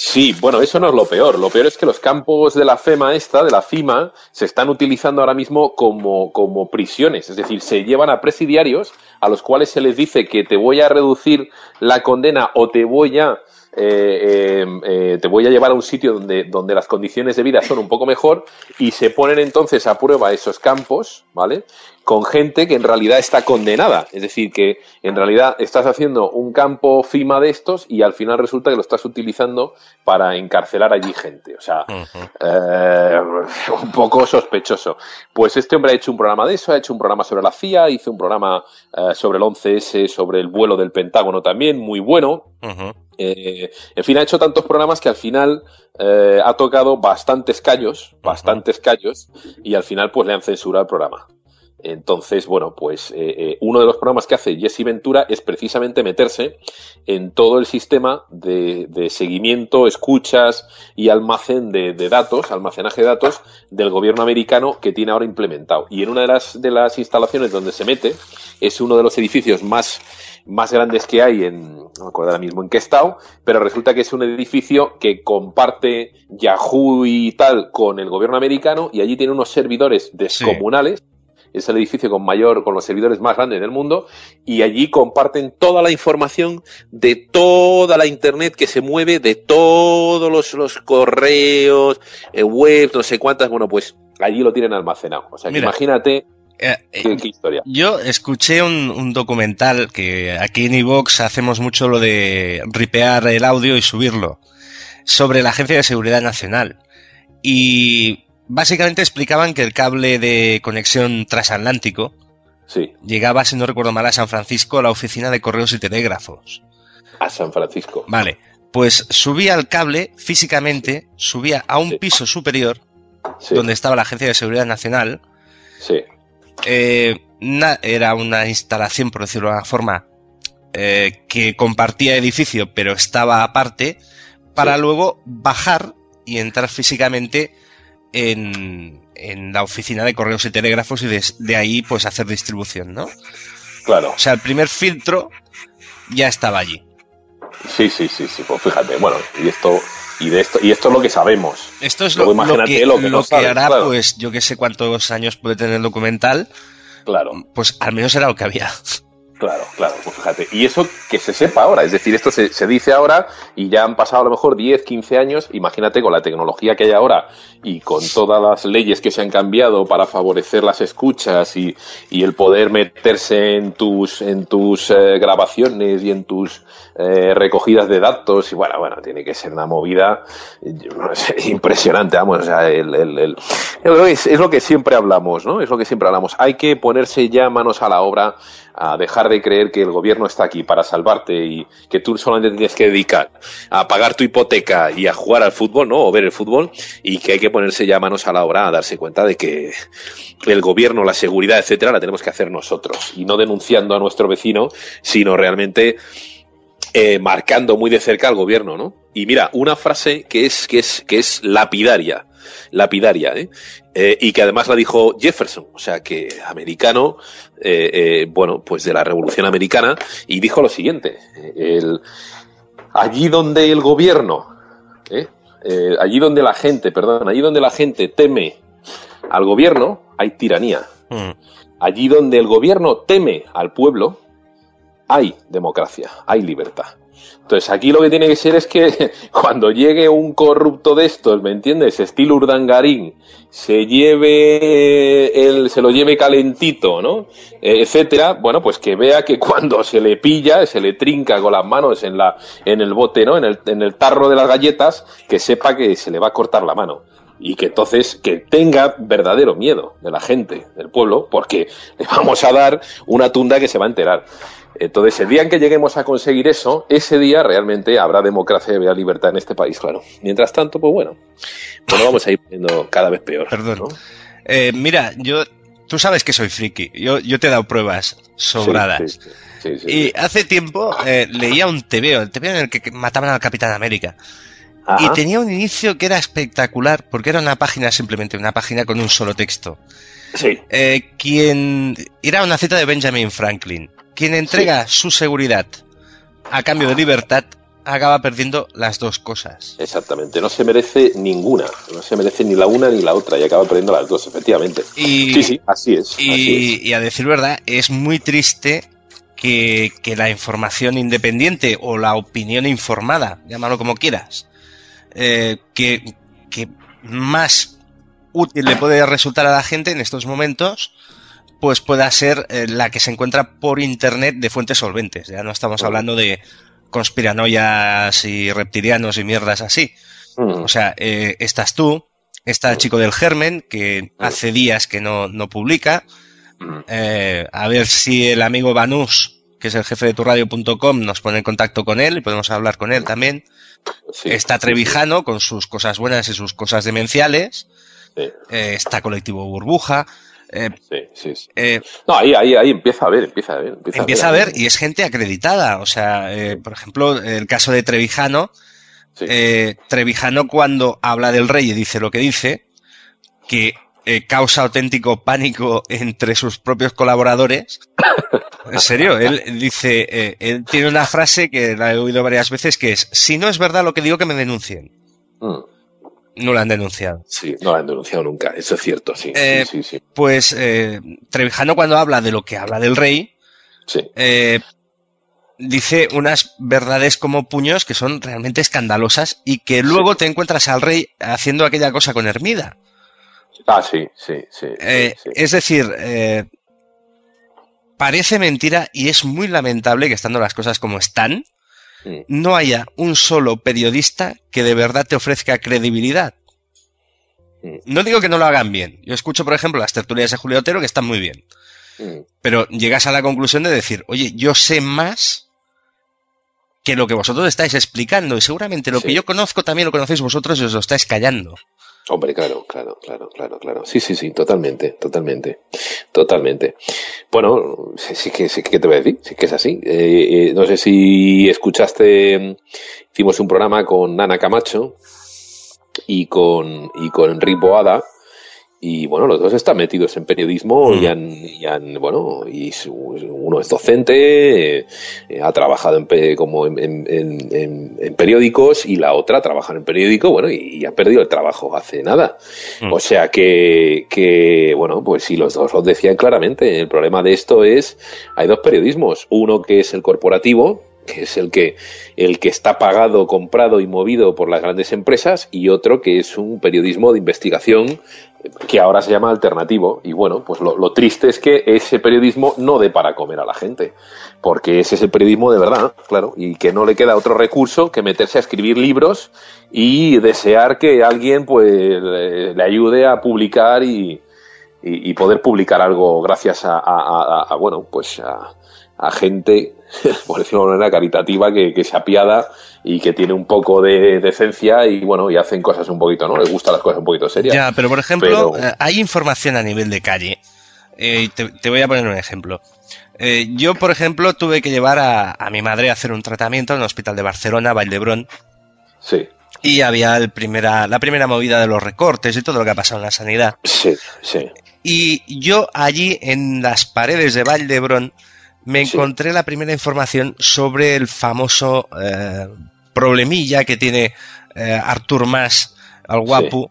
Sí, bueno, eso no es lo peor. Lo peor es que los campos de la FEMA esta, de la CIMA, se están utilizando ahora mismo como, como prisiones. Es decir, se llevan a presidiarios a los cuales se les dice que te voy a reducir la condena o te voy a eh, eh, te voy a llevar a un sitio donde, donde las condiciones de vida son un poco mejor y se ponen entonces a prueba esos campos, ¿vale? Con gente que en realidad está condenada. Es decir, que en realidad estás haciendo un campo FIMA de estos y al final resulta que lo estás utilizando para encarcelar allí gente. O sea, eh, un poco sospechoso. Pues este hombre ha hecho un programa de eso, ha hecho un programa sobre la CIA, hizo un programa sobre el 11S, sobre el vuelo del Pentágono también, muy bueno. Eh, en fin, ha hecho tantos programas que al final eh, ha tocado bastantes callos, bastantes callos, y al final pues le han censurado el programa. Entonces, bueno, pues eh, uno de los programas que hace Jesse Ventura es precisamente meterse en todo el sistema de, seguimiento, escuchas y almacén de, de, datos, almacenaje de datos del gobierno americano que tiene ahora implementado. Y en una de las, de las instalaciones donde se mete es uno de los edificios más más grandes que hay en, no me acuerdo ahora mismo en qué estado, pero resulta que es un edificio que comparte Yahoo y tal con el gobierno americano y allí tiene unos servidores descomunales. Es el edificio con mayor, con los servidores más grandes del mundo, y allí comparten toda la información de toda la internet que se mueve, de todos los, los correos, eh, web, no sé cuántas, bueno, pues allí lo tienen almacenado. O sea, imagínate eh, eh, yo escuché un, documental que aquí en iVox hacemos mucho lo de ripear el audio y subirlo sobre la Agencia de Seguridad Nacional. Y básicamente explicaban que el cable de conexión transatlántico llegaba, si no recuerdo mal, a San Francisco, a la oficina de correos y telégrafos. A San Francisco. Vale. Pues subía el cable físicamente, subía a un piso superior, donde estaba la Agencia de Seguridad Nacional. Sí eh, era una instalación, por decirlo de alguna forma, eh, que compartía edificio, pero estaba aparte, para luego bajar y entrar físicamente en, la oficina de correos y telégrafos y de, ahí pues hacer distribución, ¿no? Claro. O sea, el primer filtro ya estaba allí. Sí, sí, sí, sí. Pues fíjate, bueno, y esto y de esto y esto es lo que sabemos. Esto es lo, que, lo que, hará, pues yo que sé cuántos años puede tener el documental. Claro. Pues al menos era lo que había. Claro, claro, pues fíjate. Y eso que se sepa ahora, es decir, esto se, se, dice ahora y ya han pasado a lo mejor 10, 15 años, imagínate con la tecnología que hay ahora y con todas las leyes que se han cambiado para favorecer las escuchas y, y el poder meterse en tus, en tus eh, grabaciones y en tus eh, recogidas de datos y bueno, bueno, tiene que ser una movida impresionante, vamos, o sea, el, el, el, es, es lo que siempre hablamos, ¿no? Es lo que siempre hablamos. Hay que ponerse ya manos a la obra a dejar de creer que el gobierno está aquí para salvarte y que tú solamente tienes que dedicar a pagar tu hipoteca y a jugar al fútbol, ¿no? O ver el fútbol y que hay que ponerse ya manos a la obra a darse cuenta de que el gobierno, la seguridad, etcétera, la tenemos que hacer nosotros y no denunciando a nuestro vecino, sino realmente eh, marcando muy de cerca al gobierno, ¿no? Y mira, una frase que es, que es, que es lapidaria lapidaria, ¿eh? ¿eh? y que además la dijo Jefferson, o sea que americano, bueno, pues de la Revolución Americana, y dijo lo siguiente, el, allí donde el gobierno, allí donde la gente, perdón, allí donde la gente teme al gobierno, hay tiranía. Hmm. Allí donde el gobierno teme al pueblo, hay democracia, hay libertad. Entonces aquí lo que tiene que ser es que cuando llegue un corrupto de estos, ¿me entiendes? Estilo Urdangarín, se lleve el, se lo lleve calentito, ¿no? Eh, etcétera, bueno, pues que vea que cuando se le pilla, se le trinca con las manos en la, en el bote, ¿no? En el, en el tarro de las galletas, que sepa que se le va a cortar la mano y que entonces que tenga verdadero miedo de la gente, del pueblo, porque le vamos a dar una tunda que se va a enterar. Entonces, el día en que lleguemos a conseguir eso, ese día realmente habrá democracia y habrá libertad en este país, claro. Mientras tanto, pues bueno, pues vamos a ir poniendo cada vez peor. Perdón. Eh, mira, yo, tú sabes que soy friki. Yo, yo te he dado pruebas sobradas. y hace tiempo eh, leía un TVO, el TVO en el que mataban al Capitán América. Y tenía un inicio que era espectacular, porque era una página simplemente, una página con un solo texto. Sí. Eh, quien era una cita de Benjamin Franklin quien entrega su seguridad a cambio de libertad acaba perdiendo las dos cosas. Exactamente, no se merece ninguna, no se merece ni la una ni la otra y acaba perdiendo las dos, efectivamente. Y, sí, sí, así es. Y, así es. y a decir verdad, es muy triste que, que, la información independiente o la opinión informada, llámalo como quieras, eh, que, que, más útil le puede resultar a la gente en estos momentos, pues pueda ser eh, la que se encuentra por internet de fuentes solventes. Ya no estamos hablando de conspiranoias y reptilianos y mierdas así. O sea, eh, estás tú, está el chico del germen, que hace días que no, no publica. Eh, a ver si el amigo Banús, que es el jefe de turradio.com, nos pone en contacto con él y podemos hablar con él también. Sí, está Trevijano con sus cosas buenas y sus cosas demenciales. sí, Eh, está Colectivo Burbuja. Eh, sí, sí, sí. eh, No, ahí, ahí, ahí empieza a ver, empieza a ver. Empieza, empieza a ver y es gente acreditada. O sea, eh, por ejemplo, el caso de Trevijano. Trevijano cuando habla del rey y dice lo que dice, que causa auténtico pánico entre sus propios colaboradores. En serio, él dice, él tiene una frase que la he oído varias veces que es, si no es verdad lo que digo que me denuncien. Mm. No la han denunciado. Sí, no la han denunciado nunca, eso es cierto, sí. Eh, sí, sí, sí. Pues eh, Trevijano cuando habla de lo que habla del rey, eh, dice unas verdades como puños que son realmente escandalosas y que luego te encuentras al rey haciendo aquella cosa con Hermida. Ah, sí, sí, sí. Eh. Es decir, eh, parece mentira y es muy lamentable que estando las cosas como están. No haya un solo periodista que de verdad te ofrezca credibilidad. No digo que no lo hagan bien. Yo escucho, por ejemplo, las tertulias de Julio Otero que están muy bien. Pero llegas a la conclusión de decir, oye, yo sé más que lo que vosotros estáis explicando y seguramente lo Sí. que yo conozco también lo conocéis vosotros y os lo estáis callando. Hombre, claro, claro, claro, claro, claro. Sí, sí, sí, totalmente, totalmente, totalmente. Bueno, sí, sí que, sí que te voy a decir, sí que es así. Eh, eh, no sé si escuchaste, hicimos un programa con Ana Camacho y con, y con Enrique Boada. Y bueno, los dos están metidos en periodismo y Mm. han, y han, bueno, y su- uno es docente, eh, ha trabajado en, como en- en- en periódicos y la otra trabaja en periódico, bueno, y, y ha perdido el trabajo hace nada. Mm. O sea que, que, bueno, pues sí, los dos lo decían claramente. El problema de esto es, hay dos periodismos. Uno que es el corporativo, que es el que, el que está pagado, comprado y movido por las grandes empresas, y otro que es un periodismo de investigación que ahora se llama alternativo. Y bueno, pues lo, triste es que ese periodismo no dé para comer a la gente, porque ese es el periodismo de verdad, claro, y que no le queda otro recurso que meterse a escribir libros y desear que alguien pues le, ayude a publicar y, y, poder publicar algo gracias a, bueno, pues a gente, por decirlo de una manera caritativa, que, que se apiada y que tiene un poco de decencia y bueno, y hacen cosas un poquito, ¿no? Les gustan las cosas un poquito serias. Ya, pero por ejemplo, Pero- eh, hay información a nivel de calle. Eh, te, te voy a poner un ejemplo. Eh, yo, por ejemplo, tuve que llevar a, a mi madre a hacer un tratamiento en un hospital de Barcelona, Valdebrón, Sí, y había el primera, la primera movida de los recortes y todo lo que ha pasado en la sanidad. sí, sí. Y yo allí, en las paredes de Valdebrón, me Sí. encontré la primera información sobre el famoso eh, problemilla que tiene eh, Artur Mas, al guapo,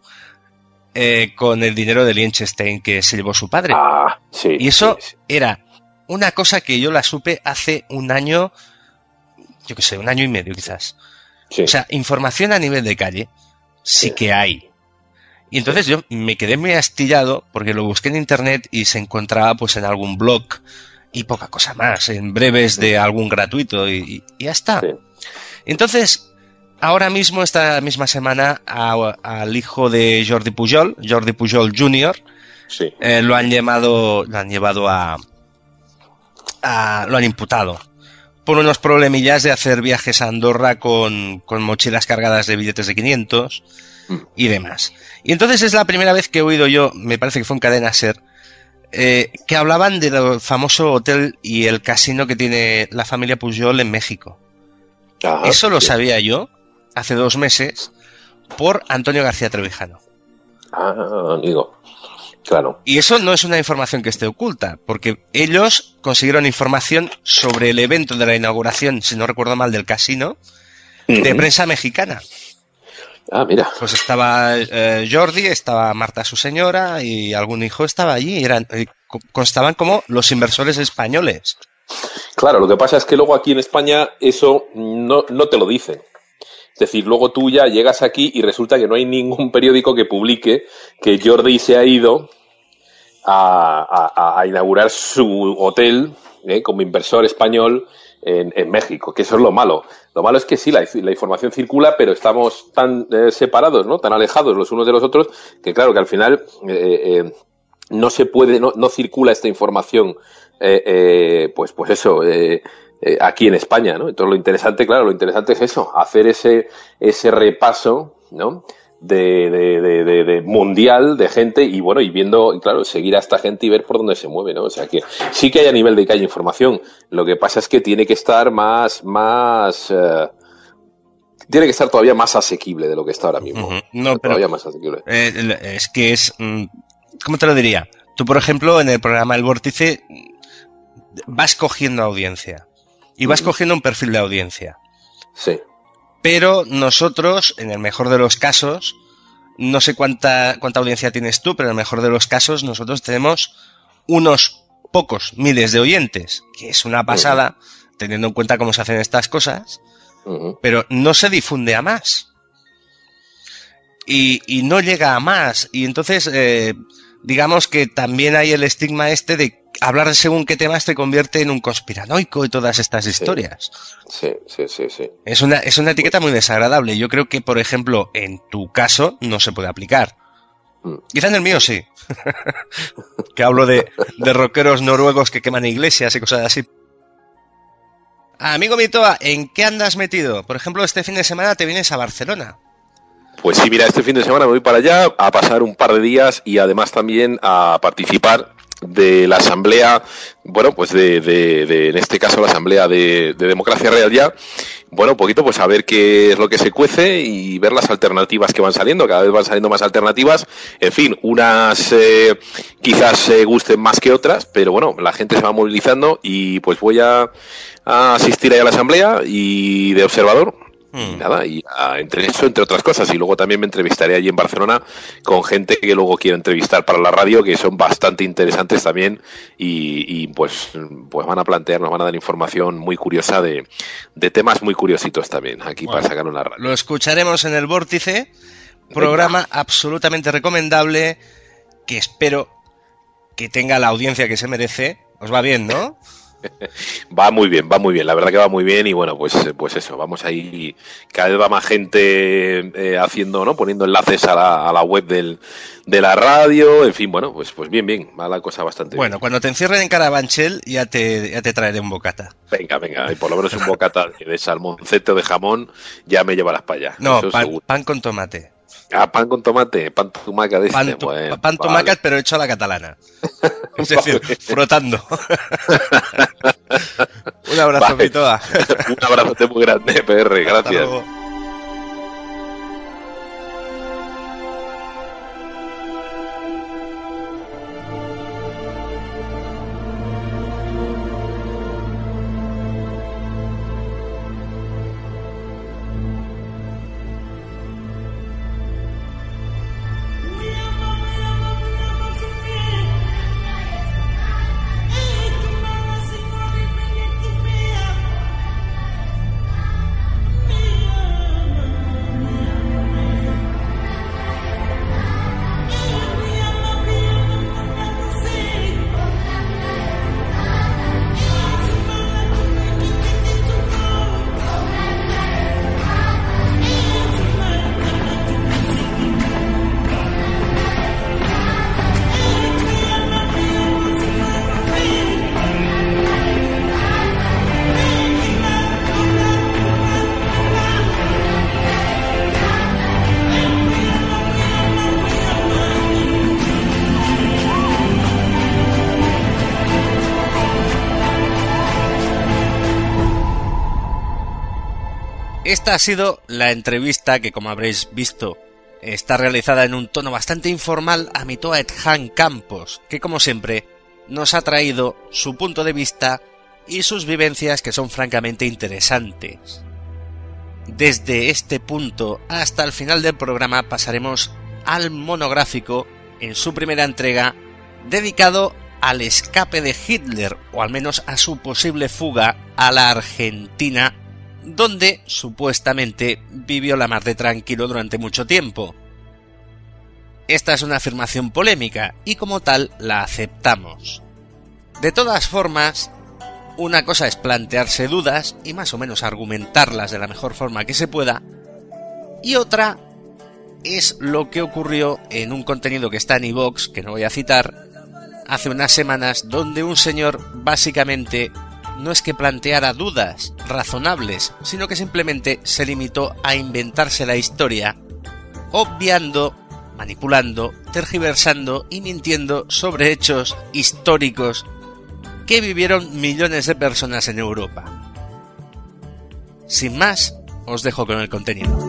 eh, con el dinero de Liechtenstein que se llevó su padre. Ah, sí. y eso era una cosa que yo la supe hace un año, yo qué sé, un año y medio quizás. Sí. O sea, información a nivel de calle sí Sí. que hay. Y entonces yo me quedé muy astillado porque lo busqué en internet y se encontraba pues en algún blog y poca cosa más, en breves de algún gratuito y, y- ya está. Sí. Entonces, ahora mismo, esta misma semana, al hijo de Jordi Pujol, Jordi Pujol Jr., sí. eh, lo han llamado, lo han llevado a, a- lo han imputado por unos problemillas de hacer viajes a Andorra con, con mochilas cargadas de billetes de 500 Mm. y demás. Y entonces es la primera vez que he oído yo, me parece que fue en Cadena Ser, eh, que hablaban del famoso hotel y el casino que tiene la familia Pujol en México. Eso lo sabía yo hace dos meses por Antonio García Trevijano. Ah, amigo. Claro. Y eso no es una información que esté oculta, porque ellos consiguieron información sobre el evento de la inauguración, si no recuerdo mal, del casino, de prensa mexicana. Ah, mira. Pues estaba eh, Jordi, estaba Marta su señora y algún hijo estaba allí. Eran, eh, constaban como los inversores españoles. Claro, lo que pasa es que luego aquí en España eso no, no te lo dicen. Es decir, luego tú ya llegas aquí y resulta que no hay ningún periódico que publique que Jordi se ha ido a, inaugurar su hotel ¿eh? como inversor español en, México, que eso es lo malo. Lo malo es que sí, la, información circula, pero estamos tan eh, separados, ¿no? tan alejados los unos de los otros, que claro, que al final eh, no se puede, no, no, circula esta información, pues, pues eso, aquí en España, ¿no? Entonces lo interesante, claro, lo interesante es eso, hacer ese, ese repaso, ¿no? De, de, de, mundial de gente y bueno, y viendo, claro, seguir a esta gente y ver por dónde se mueve, ¿no? O sea que sí que hay a nivel de que hay información. Lo que pasa es que tiene que estar más, más, eh, tiene que estar todavía más asequible de lo que está ahora mismo. No, pero todavía más asequible. Eh, es que es, mm, ¿cómo te lo diría? Tú, por ejemplo, en el programa El Vórtice vas cogiendo audiencia y vas cogiendo un perfil de audiencia. Sí pero nosotros, en el mejor de los casos, no sé cuánta, cuánta audiencia tienes tú, pero en el mejor de los casos nosotros tenemos unos pocos miles de oyentes, que es una pasada, teniendo en cuenta cómo se hacen estas cosas, pero no se difunde a más. Y, y no llega a más. Y entonces, eh, digamos que también hay el estigma este de hablar según qué temas te convierte en un conspiranoico y todas estas historias. Sí, sí, sí, sí. Es una, es una etiqueta muy desagradable. Yo creo que, por ejemplo, en tu caso no se puede aplicar. Mm. Quizá en el mío sí. que hablo de, de rockeros noruegos que queman iglesias y cosas así. Amigo Mitoa, ¿en qué andas metido? Por ejemplo, este fin de semana te vienes a Barcelona. Pues sí, mira, este fin de semana me voy para allá a pasar un par de días y además también a participar de la asamblea, bueno, pues de, de, en este caso la asamblea de, democracia real ya, bueno, un poquito pues a ver qué es lo que se cuece y ver las alternativas que van saliendo, cada vez van saliendo más alternativas, en fin, unas eh, quizás se gusten más que otras, pero bueno, la gente se va movilizando y pues voy a, a asistir ahí a la asamblea y de observador Mm. nada, y entre eso, entre otras cosas. Y luego también me entrevistaré allí en Barcelona con gente que luego quiero entrevistar para la radio, que son bastante interesantes también. Y, pues, pues van a plantear, nos van a dar información muy curiosa de, temas muy curiositos también, aquí para sacar una radio. Lo escucharemos en el Vórtice, programa absolutamente recomendable, que espero que tenga la audiencia que se merece. Os va bien, ¿no? va muy bien, va muy bien, la verdad que va muy bien y bueno, pues, pues eso, vamos ahí, cada vez va más gente eh, haciendo, ¿no? Poniendo enlaces a la, a la web del, de la radio, en fin, bueno, pues, pues bien, bien, va la cosa bastante bueno, bien. cuando te encierren en Carabanchel ya te, ya te traeré un bocata. Venga, venga, y por lo menos un bocata de salmoncete o de jamón ya me llevarás para allá. No, pan con tomate. Ah, pan con tomate, pan tumaca de pan, este, pan tumaca, pero hecho a la catalana. Es decir, frotando. Un abrazo, vale. Un abrazo muy grande, PR, gracias. Esta ha sido la entrevista que, como habréis visto, está realizada en un tono bastante informal a Mitoa Han Campos, que como siempre nos ha traído su punto de vista y sus vivencias que son francamente interesantes. desde este punto hasta el final del programa pasaremos al monográfico en su primera entrega dedicado al escape de Hitler o al menos a su posible fuga a la Argentina donde supuestamente vivió la mar de tranquilo durante mucho tiempo. Esta es una afirmación polémica y como tal la aceptamos. De todas formas, una cosa es plantearse dudas y más o menos argumentarlas de la mejor forma que se pueda, y otra es lo que ocurrió en un contenido que está en iVox, que no voy a citar, hace unas semanas, donde un señor básicamente no es que planteara dudas razonables, sino que simplemente se limitó a inventarse la historia, obviando, manipulando, tergiversando y mintiendo sobre hechos históricos que vivieron millones de personas en Europa. Sin más, os dejo con el contenido.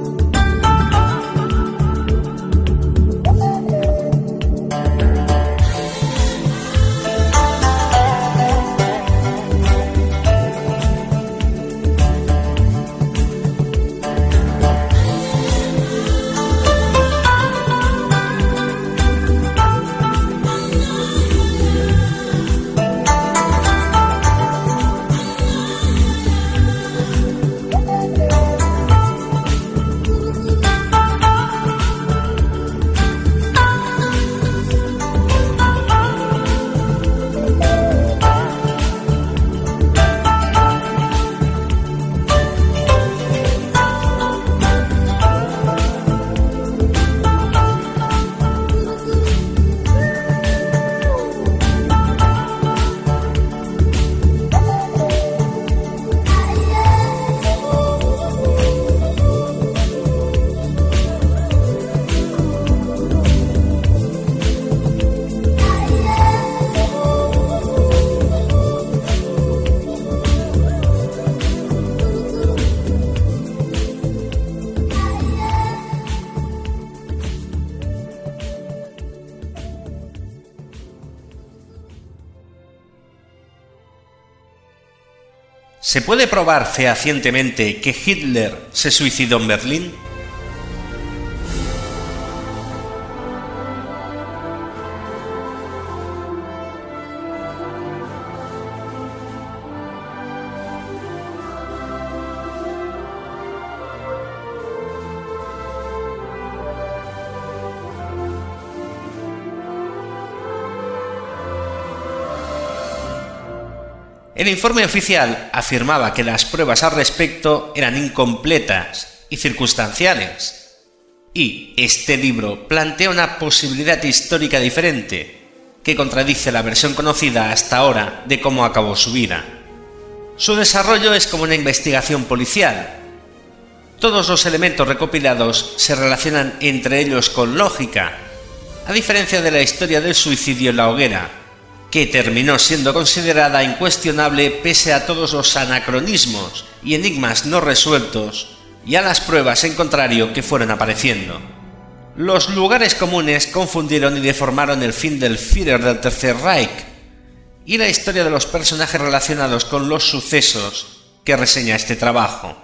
¿Se puede probar fehacientemente que Hitler se suicidó en Berlín? El informe oficial afirmaba que las pruebas al respecto eran incompletas y circunstanciales. Y este libro plantea una posibilidad histórica diferente, que contradice la versión conocida hasta ahora de cómo acabó su vida. Su desarrollo es como una investigación policial. Todos los elementos recopilados se relacionan entre ellos con lógica, a diferencia de la historia del suicidio en la hoguera, que terminó siendo considerada incuestionable pese a todos los anacronismos y enigmas no resueltos y a las pruebas en contrario que fueron apareciendo. Los lugares comunes confundieron y deformaron el fin del Führer del Tercer Reich y la historia de los personajes relacionados con los sucesos que reseña este trabajo.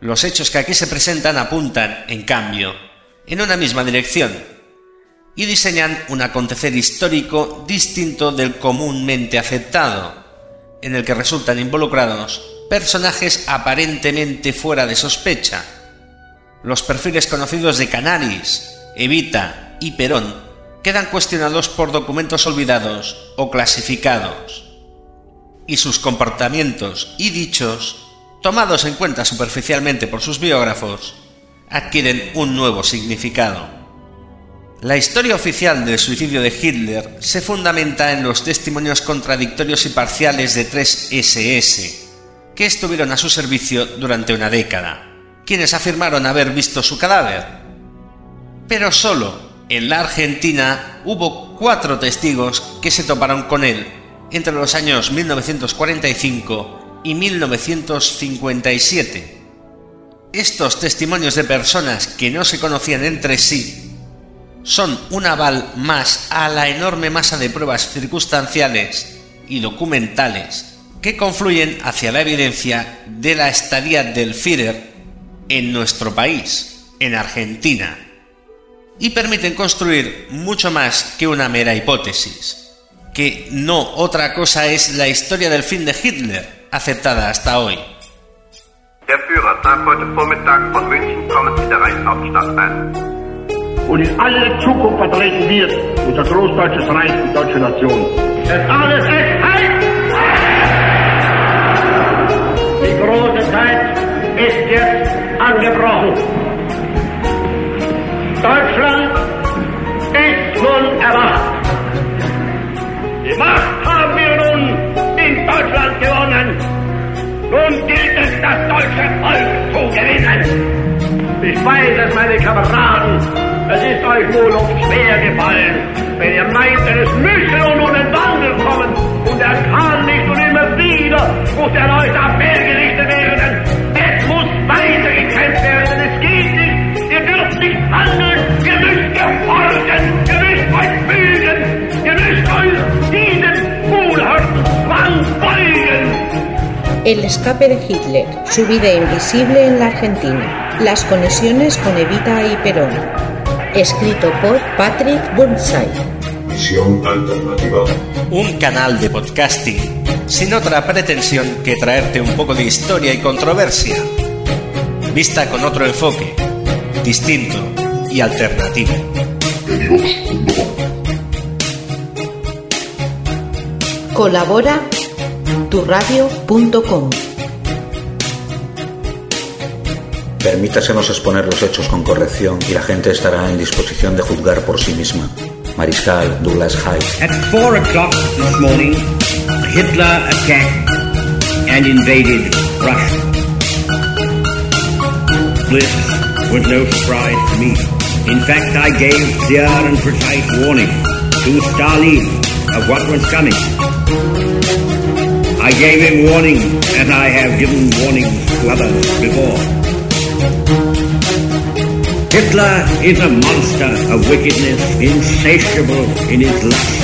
Los hechos que aquí se presentan apuntan, en cambio, en una misma dirección, y diseñan un acontecer histórico distinto del comúnmente aceptado, en el que resultan involucrados personajes aparentemente fuera de sospecha. Los perfiles conocidos de Canaris, Evita y Perón quedan cuestionados por documentos olvidados o clasificados. Y sus comportamientos y dichos, tomados en cuenta superficialmente por sus biógrafos, adquieren un nuevo significado. La historia oficial del suicidio de Hitler se fundamenta en los testimonios contradictorios y parciales de tres SS, que estuvieron a su servicio durante una década, quienes afirmaron haber visto su cadáver. Pero solo en la Argentina hubo cuatro testigos que se toparon con él entre los años 1945 y 1957. Estos testimonios de personas que no se conocían entre sí son un aval más a la enorme masa de pruebas circunstanciales y documentales que confluyen hacia la evidencia de la estadía del Führer en nuestro país, en Argentina, y permiten construir mucho más que una mera hipótesis, que no otra cosa es la historia del fin de Hitler, aceptada hasta hoy. Der Führer. Und in alle Zukunft vertreten wir unser großdeutsches Reich und deutsche Nation. Das alles ist heil! Die große Zeit ist jetzt angebrochen. Deutschland ist nun erwacht. Die Macht haben wir nun in Deutschland gewonnen. Nun gilt es, das deutsche Volk zu gewinnen. Ich weiß es, meine Kameraden, es ist euch wohl oft schwer gefallen, wenn ihr meint, es müsse nun einen Wandel kommen und er kann nicht und immer wieder muss der Leute abwehrgerichtet werden. Es muss weitergekämpft werden, es geht nicht, ihr dürft nicht handeln, ihr müsst gehorchen, ihr müsst euch fügen, ihr müsst euch diesem wohlharten Zwang beugen. El escape de Hitler, su vida invisible en la Argentina, las conexiones con Evita y Perón, escrito por Patrick Burnside. Visión alternativa. Un canal de podcasting sin otra pretensión que traerte un poco de historia y controversia, vista con otro enfoque, distinto y alternativo. Colabora turradio.com Permítasenos exponer los hechos con corrección y la gente estará en disposición de juzgar por sí misma. Mariscal Douglas Hyde. At four o'clock this morning, Hitler attacked and invaded Russia. This was no surprise to me. In fact, I gave clear and precise warning to Stalin of what was coming. I gave him warning as I have given warnings to others before. Hitler is a monster of wickedness, insatiable in his lust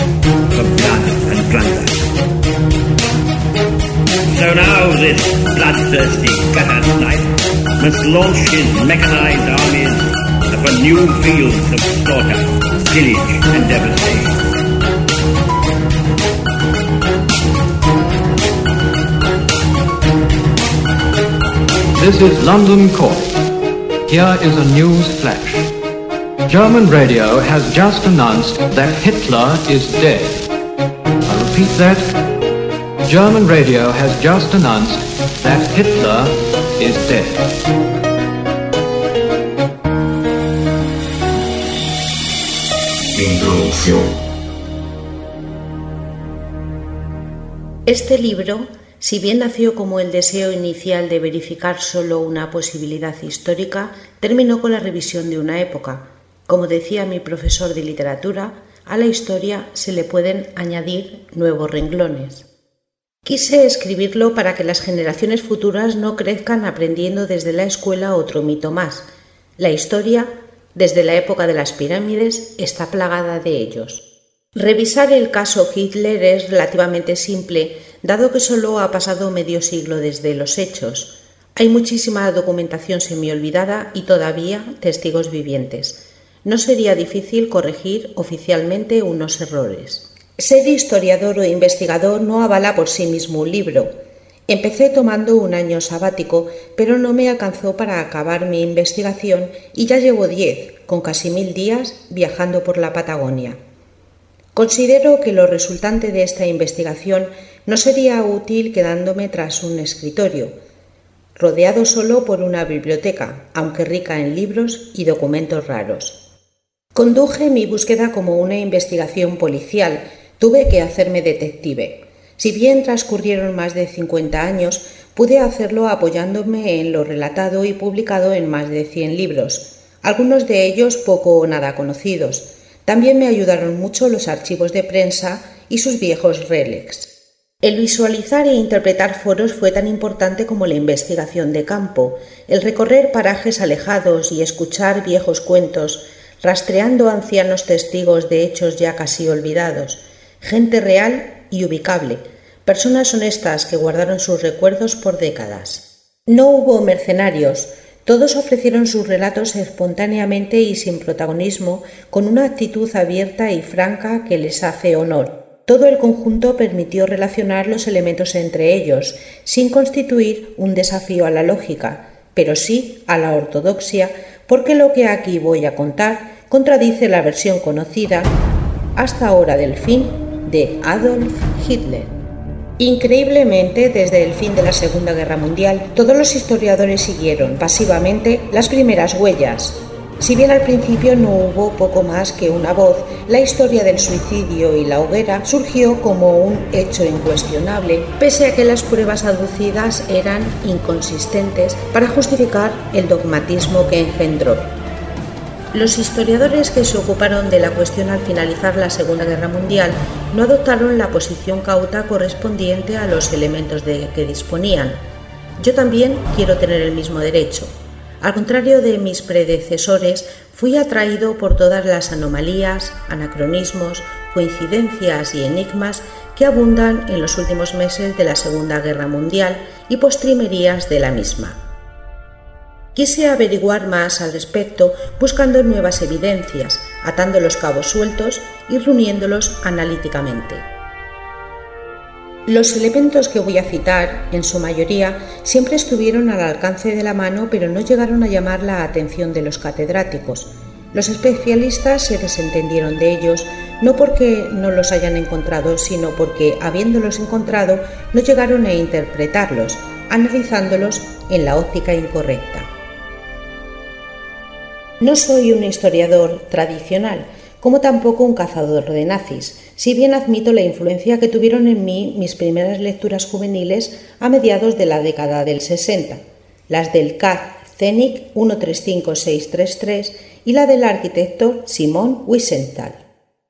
for blood and plunder. So now this bloodthirsty gutter snipe must launch his mechanized armies upon new fields of slaughter, pillage and devastation. This is London Court. Here is a news flash. German radio has just announced that Hitler is dead. I repeat that. German radio has just announced that Hitler is dead. Introducción. Este libro si bien nació como el deseo inicial de verificar solo una posibilidad histórica, terminó con la revisión de una época. Como decía mi profesor de literatura, a la historia se le pueden añadir nuevos renglones. Quise escribirlo para que las generaciones futuras no crezcan aprendiendo desde la escuela otro mito más. La historia, desde la época de las pirámides, está plagada de ellos. Revisar el caso Hitler es relativamente simple, dado que solo ha pasado medio siglo desde los hechos. Hay muchísima documentación semi-olvidada y todavía testigos vivientes. No sería difícil corregir oficialmente unos errores. Ser historiador o investigador no avala por sí mismo un libro. Empecé tomando un año sabático, pero no me alcanzó para acabar mi investigación y ya llevo diez, con casi mil días, viajando por la Patagonia. Considero que lo resultante de esta investigación no sería útil quedándome tras un escritorio, rodeado solo por una biblioteca, aunque rica en libros y documentos raros. Conduje mi búsqueda como una investigación policial, tuve que hacerme detective. Si bien transcurrieron más de 50 años, pude hacerlo apoyándome en lo relatado y publicado en más de 100 libros, algunos de ellos poco o nada conocidos, también me ayudaron mucho los archivos de prensa y sus viejos relics. El visualizar e interpretar foros fue tan importante como la investigación de campo, el recorrer parajes alejados y escuchar viejos cuentos, rastreando ancianos testigos de hechos ya casi olvidados, gente real y ubicable, personas honestas que guardaron sus recuerdos por décadas. No hubo mercenarios, Todos ofrecieron sus relatos espontáneamente y sin protagonismo, con una actitud abierta y franca que les hace honor. Todo el conjunto permitió relacionar los elementos entre ellos, sin constituir un desafío a la lógica, pero sí a la ortodoxia, porque lo que aquí voy a contar contradice la versión conocida hasta ahora del fin de Adolf Hitler. Increíblemente, desde el fin de la Segunda Guerra Mundial, todos los historiadores siguieron pasivamente las primeras huellas. Si bien al principio no hubo poco más que una voz, la historia del suicidio y la hoguera surgió como un hecho incuestionable, pese a que las pruebas aducidas eran inconsistentes para justificar el dogmatismo que engendró. Los historiadores que se ocuparon de la cuestión al finalizar la Segunda Guerra Mundial no adoptaron la posición cauta correspondiente a los elementos de que disponían. Yo también quiero tener el mismo derecho. Al contrario de mis predecesores, fui atraído por todas las anomalías, anacronismos, coincidencias y enigmas que abundan en los últimos meses de la Segunda Guerra Mundial y postrimerías de la misma. Quise averiguar más al respecto buscando nuevas evidencias, atando los cabos sueltos y reuniéndolos analíticamente. Los elementos que voy a citar, en su mayoría, siempre estuvieron al alcance de la mano, pero no llegaron a llamar la atención de los catedráticos. Los especialistas se desentendieron de ellos, no porque no los hayan encontrado, sino porque, habiéndolos encontrado, no llegaron a interpretarlos, analizándolos en la óptica incorrecta. No soy un historiador tradicional, como tampoco un cazador de nazis, si bien admito la influencia que tuvieron en mí mis primeras lecturas juveniles a mediados de la década del 60, las del CAD CENIC 135633 y la del arquitecto Simón Wiesenthal.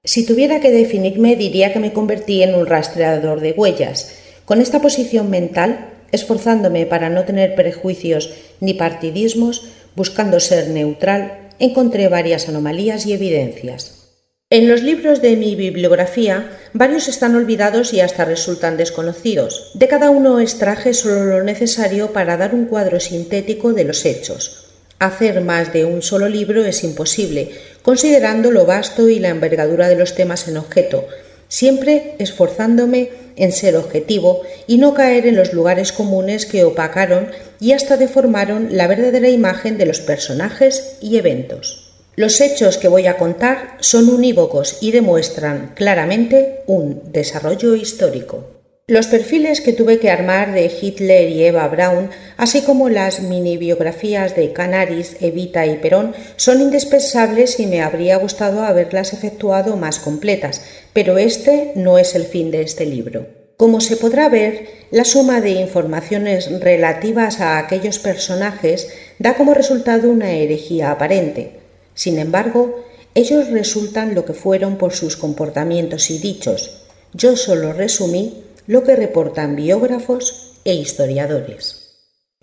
Si tuviera que definirme, diría que me convertí en un rastreador de huellas. Con esta posición mental, esforzándome para no tener prejuicios ni partidismos, buscando ser neutral, encontré varias anomalías y evidencias. En los libros de mi bibliografía, varios están olvidados y hasta resultan desconocidos. De cada uno extraje solo lo necesario para dar un cuadro sintético de los hechos. Hacer más de un solo libro es imposible, considerando lo vasto y la envergadura de los temas en objeto, siempre esforzándome en ser objetivo y no caer en los lugares comunes que opacaron y hasta deformaron la verdadera imagen de los personajes y eventos. Los hechos que voy a contar son unívocos y demuestran claramente un desarrollo histórico. Los perfiles que tuve que armar de Hitler y Eva Braun, así como las mini biografías de Canaris, Evita y Perón, son indispensables y me habría gustado haberlas efectuado más completas, pero este no es el fin de este libro. Como se podrá ver, la suma de informaciones relativas a aquellos personajes da como resultado una herejía aparente. Sin embargo, ellos resultan lo que fueron por sus comportamientos y dichos. Yo solo resumí lo que reportan biógrafos e historiadores.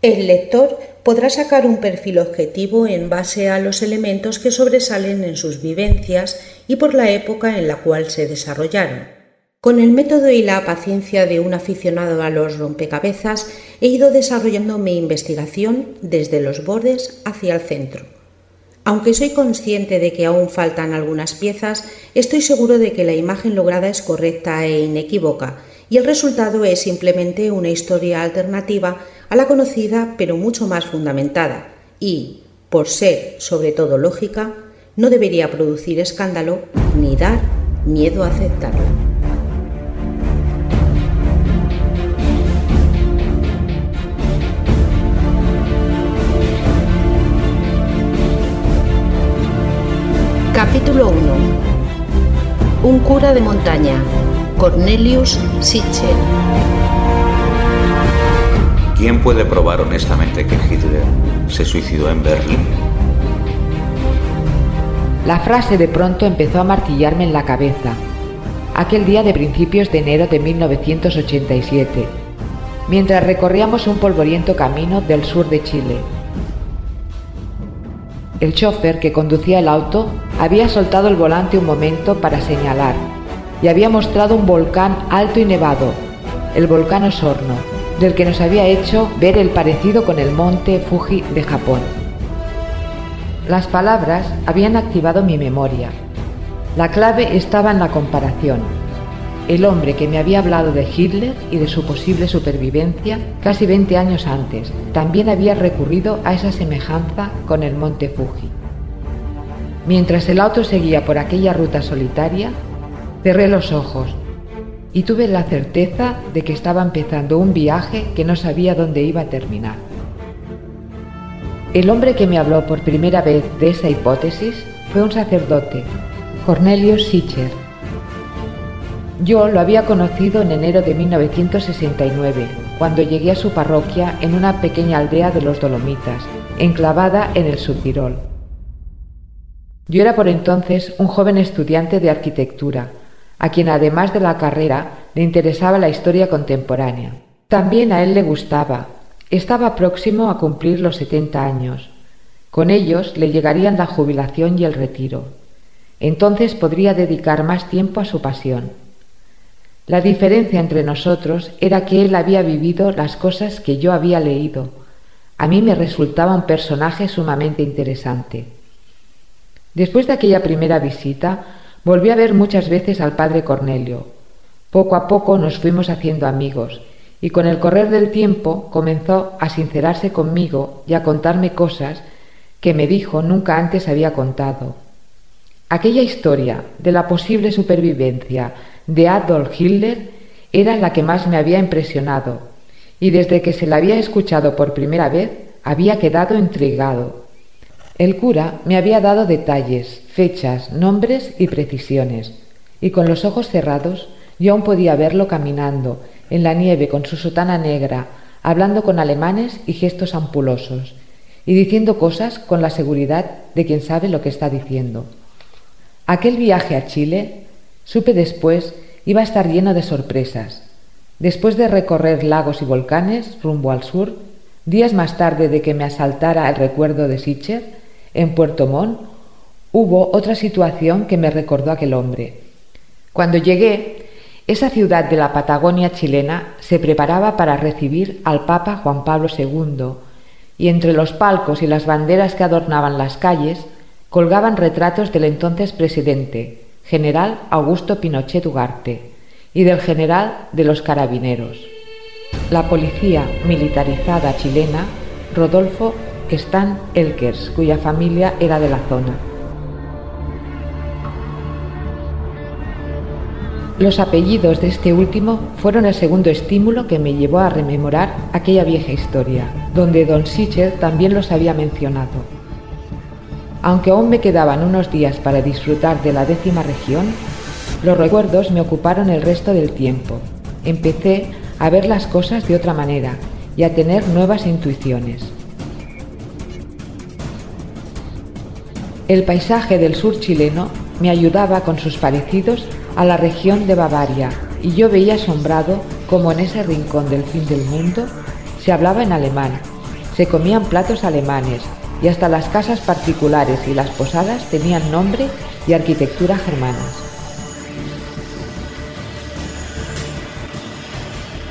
El lector podrá sacar un perfil objetivo en base a los elementos que sobresalen en sus vivencias y por la época en la cual se desarrollaron. Con el método y la paciencia de un aficionado a los rompecabezas, he ido desarrollando mi investigación desde los bordes hacia el centro. Aunque soy consciente de que aún faltan algunas piezas, estoy seguro de que la imagen lograda es correcta e inequívoca, y el resultado es simplemente una historia alternativa a la conocida pero mucho más fundamentada y, por ser sobre todo lógica, no debería producir escándalo ni dar miedo a aceptarla. Capítulo 1 Un cura de montaña Cornelius Sichel. ¿Quién puede probar honestamente que Hitler se suicidó en Berlín? La frase de pronto empezó a martillarme en la cabeza. Aquel día de principios de enero de 1987, mientras recorríamos un polvoriento camino del sur de Chile. El chofer que conducía el auto había soltado el volante un momento para señalar y había mostrado un volcán alto y nevado, el volcán Osorno, del que nos había hecho ver el parecido con el monte Fuji de Japón. Las palabras habían activado mi memoria. La clave estaba en la comparación. El hombre que me había hablado de Hitler y de su posible supervivencia casi 20 años antes también había recurrido a esa semejanza con el monte Fuji. Mientras el auto seguía por aquella ruta solitaria, cerré los ojos y tuve la certeza de que estaba empezando un viaje que no sabía dónde iba a terminar. El hombre que me habló por primera vez de esa hipótesis fue un sacerdote, Cornelius Sicher. Yo lo había conocido en enero de 1969, cuando llegué a su parroquia en una pequeña aldea de los Dolomitas, enclavada en el Subtirol. Yo era por entonces un joven estudiante de arquitectura, a quien además de la carrera le interesaba la historia contemporánea. También a él le gustaba, estaba próximo a cumplir los 70 años. Con ellos le llegarían la jubilación y el retiro. Entonces podría dedicar más tiempo a su pasión. La diferencia entre nosotros era que él había vivido las cosas que yo había leído. A mí me resultaba un personaje sumamente interesante. Después de aquella primera visita, volví a ver muchas veces al padre Cornelio. Poco a poco nos fuimos haciendo amigos y con el correr del tiempo comenzó a sincerarse conmigo y a contarme cosas que me dijo nunca antes había contado. Aquella historia de la posible supervivencia de Adolf Hitler era la que más me había impresionado, y desde que se la había escuchado por primera vez había quedado intrigado. El cura me había dado detalles, fechas, nombres y precisiones, y con los ojos cerrados yo aún podía verlo caminando en la nieve con su sotana negra, hablando con alemanes y gestos ampulosos, y diciendo cosas con la seguridad de quien sabe lo que está diciendo. Aquel viaje a Chile, supe después, iba a estar lleno de sorpresas. Después de recorrer lagos y volcanes rumbo al sur, días más tarde de que me asaltara el recuerdo de en Puerto Montt, hubo otra situación que me recordó aquel hombre. Cuando llegué, esa ciudad de la Patagonia chilena se preparaba para recibir al Papa Juan Pablo II, y entre los palcos y las banderas que adornaban las calles colgaban retratos del entonces presidente, general Augusto Pinochet Ugarte, y del general de los carabineros. La policía militarizada chilena, Rodolfo Stan Elkers, cuya familia era de la zona. Los apellidos de este último fueron el segundo estímulo que me llevó a rememorar aquella vieja historia, donde don Sicher también los había mencionado. Aunque aún me quedaban unos días para disfrutar de la décima región, los recuerdos me ocuparon el resto del tiempo. Empecé a ver las cosas de otra manera y a tener nuevas intuiciones. El paisaje del sur chileno me ayudaba con sus parecidos a la región de Bavaria y yo veía asombrado como en ese rincón del fin del mundo se hablaba en alemán, se comían platos alemanes y hasta las casas particulares y las posadas tenían nombre y arquitectura germanas.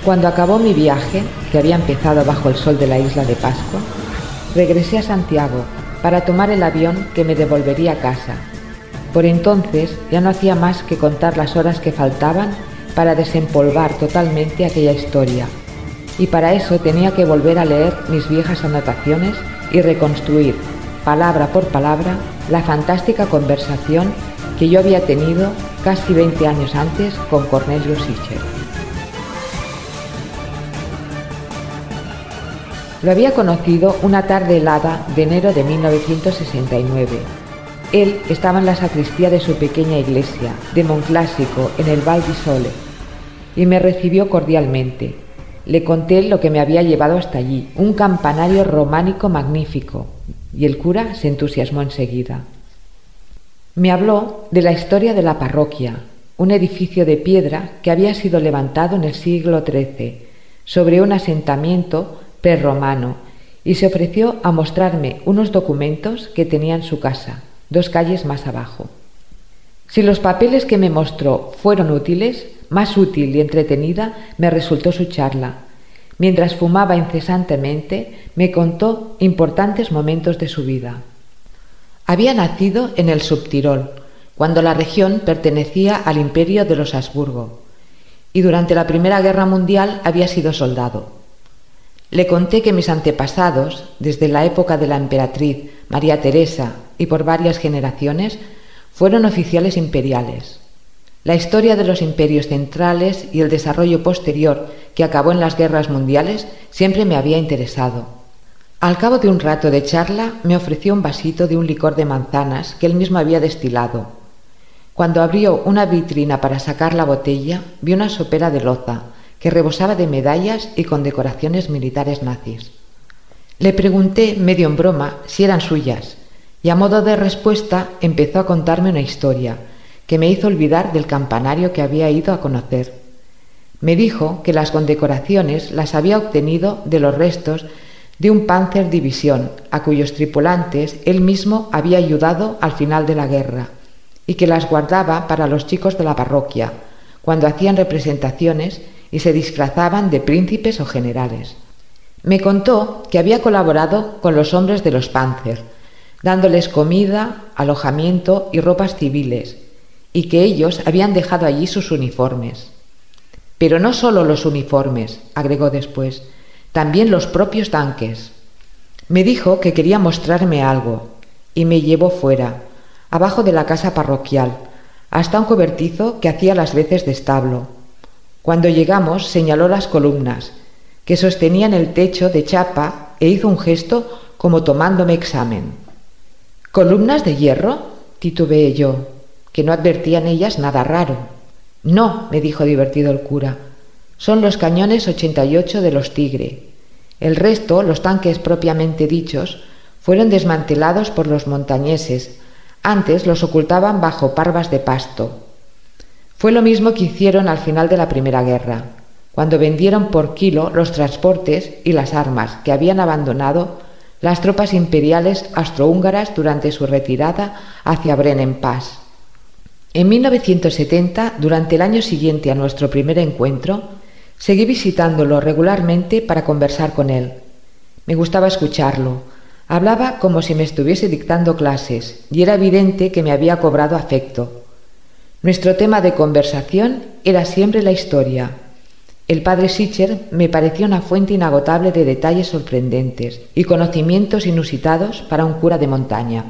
Cuando acabó mi viaje, que había empezado bajo el sol de la isla de Pascua, regresé a Santiago para tomar el avión que me devolvería a casa por entonces ya no hacía más que contar las horas que faltaban para desempolvar totalmente aquella historia, y para eso tenía que volver a leer mis viejas anotaciones y reconstruir, palabra por palabra, la fantástica conversación que yo había tenido casi 20 años antes con Cornelio Sicher. Lo había conocido una tarde helada de enero de 1969 él estaba en la sacristía de su pequeña iglesia, de Monclásico, en el Val di Sole, y me recibió cordialmente. Le conté lo que me había llevado hasta allí, un campanario románico magnífico, y el cura se entusiasmó enseguida. Me habló de la historia de la parroquia, un edificio de piedra que había sido levantado en el siglo XIII sobre un asentamiento prerromano y se ofreció a mostrarme unos documentos que tenía en su casa dos calles más abajo. Si los papeles que me mostró fueron útiles, más útil y entretenida me resultó su charla. Mientras fumaba incesantemente, me contó importantes momentos de su vida. Había nacido en el Subtirol, cuando la región pertenecía al imperio de los Habsburgo, y durante la Primera Guerra Mundial había sido soldado. Le conté que mis antepasados, desde la época de la emperatriz María Teresa y por varias generaciones, fueron oficiales imperiales. La historia de los imperios centrales y el desarrollo posterior que acabó en las guerras mundiales siempre me había interesado. Al cabo de un rato de charla me ofreció un vasito de un licor de manzanas que él mismo había destilado. Cuando abrió una vitrina para sacar la botella, vi una sopera de loza que rebosaba de medallas y con decoraciones militares nazis. Le pregunté, medio en broma, si eran suyas, y a modo de respuesta empezó a contarme una historia que me hizo olvidar del campanario que había ido a conocer. Me dijo que las condecoraciones las había obtenido de los restos de un Panzer División, a cuyos tripulantes él mismo había ayudado al final de la guerra, y que las guardaba para los chicos de la parroquia, cuando hacían representaciones y se disfrazaban de príncipes o generales. Me contó que había colaborado con los hombres de los Panzer, dándoles comida, alojamiento y ropas civiles, y que ellos habían dejado allí sus uniformes. Pero no solo los uniformes, agregó después, también los propios tanques. Me dijo que quería mostrarme algo, y me llevó fuera, abajo de la casa parroquial, hasta un cobertizo que hacía las veces de establo. Cuando llegamos señaló las columnas, que sostenían el techo de chapa, e hizo un gesto como tomándome examen. ¿Columnas de hierro? titubeé yo que no advertía en ellas nada raro. No, me dijo divertido el cura, son los cañones 88 de los Tigre. El resto, los tanques propiamente dichos, fueron desmantelados por los montañeses. Antes los ocultaban bajo parvas de pasto. Fue lo mismo que hicieron al final de la Primera Guerra, cuando vendieron por kilo los transportes y las armas que habían abandonado las tropas imperiales austrohúngaras durante su retirada hacia Brennan Pass. En 1970, durante el año siguiente a nuestro primer encuentro, seguí visitándolo regularmente para conversar con él. Me gustaba escucharlo. Hablaba como si me estuviese dictando clases y era evidente que me había cobrado afecto. Nuestro tema de conversación era siempre la historia. El padre Sitcher me parecía una fuente inagotable de detalles sorprendentes y conocimientos inusitados para un cura de montaña.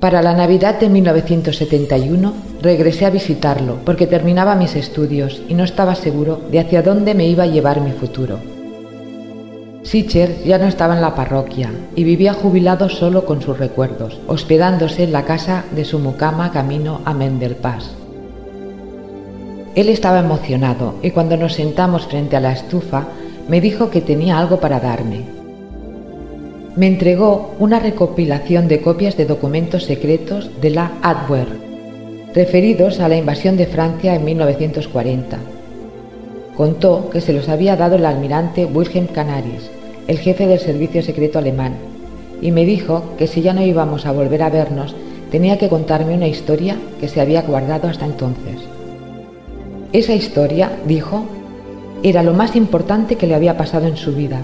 Para la Navidad de 1971 regresé a visitarlo porque terminaba mis estudios y no estaba seguro de hacia dónde me iba a llevar mi futuro. Sicher ya no estaba en la parroquia y vivía jubilado solo con sus recuerdos, hospedándose en la casa de su mucama camino a Mendelpass. Él estaba emocionado y cuando nos sentamos frente a la estufa me dijo que tenía algo para darme, me entregó una recopilación de copias de documentos secretos de la Adwer, referidos a la invasión de Francia en 1940. Contó que se los había dado el almirante Wilhelm Canaris, el jefe del servicio secreto alemán, y me dijo que si ya no íbamos a volver a vernos, tenía que contarme una historia que se había guardado hasta entonces. Esa historia, dijo, era lo más importante que le había pasado en su vida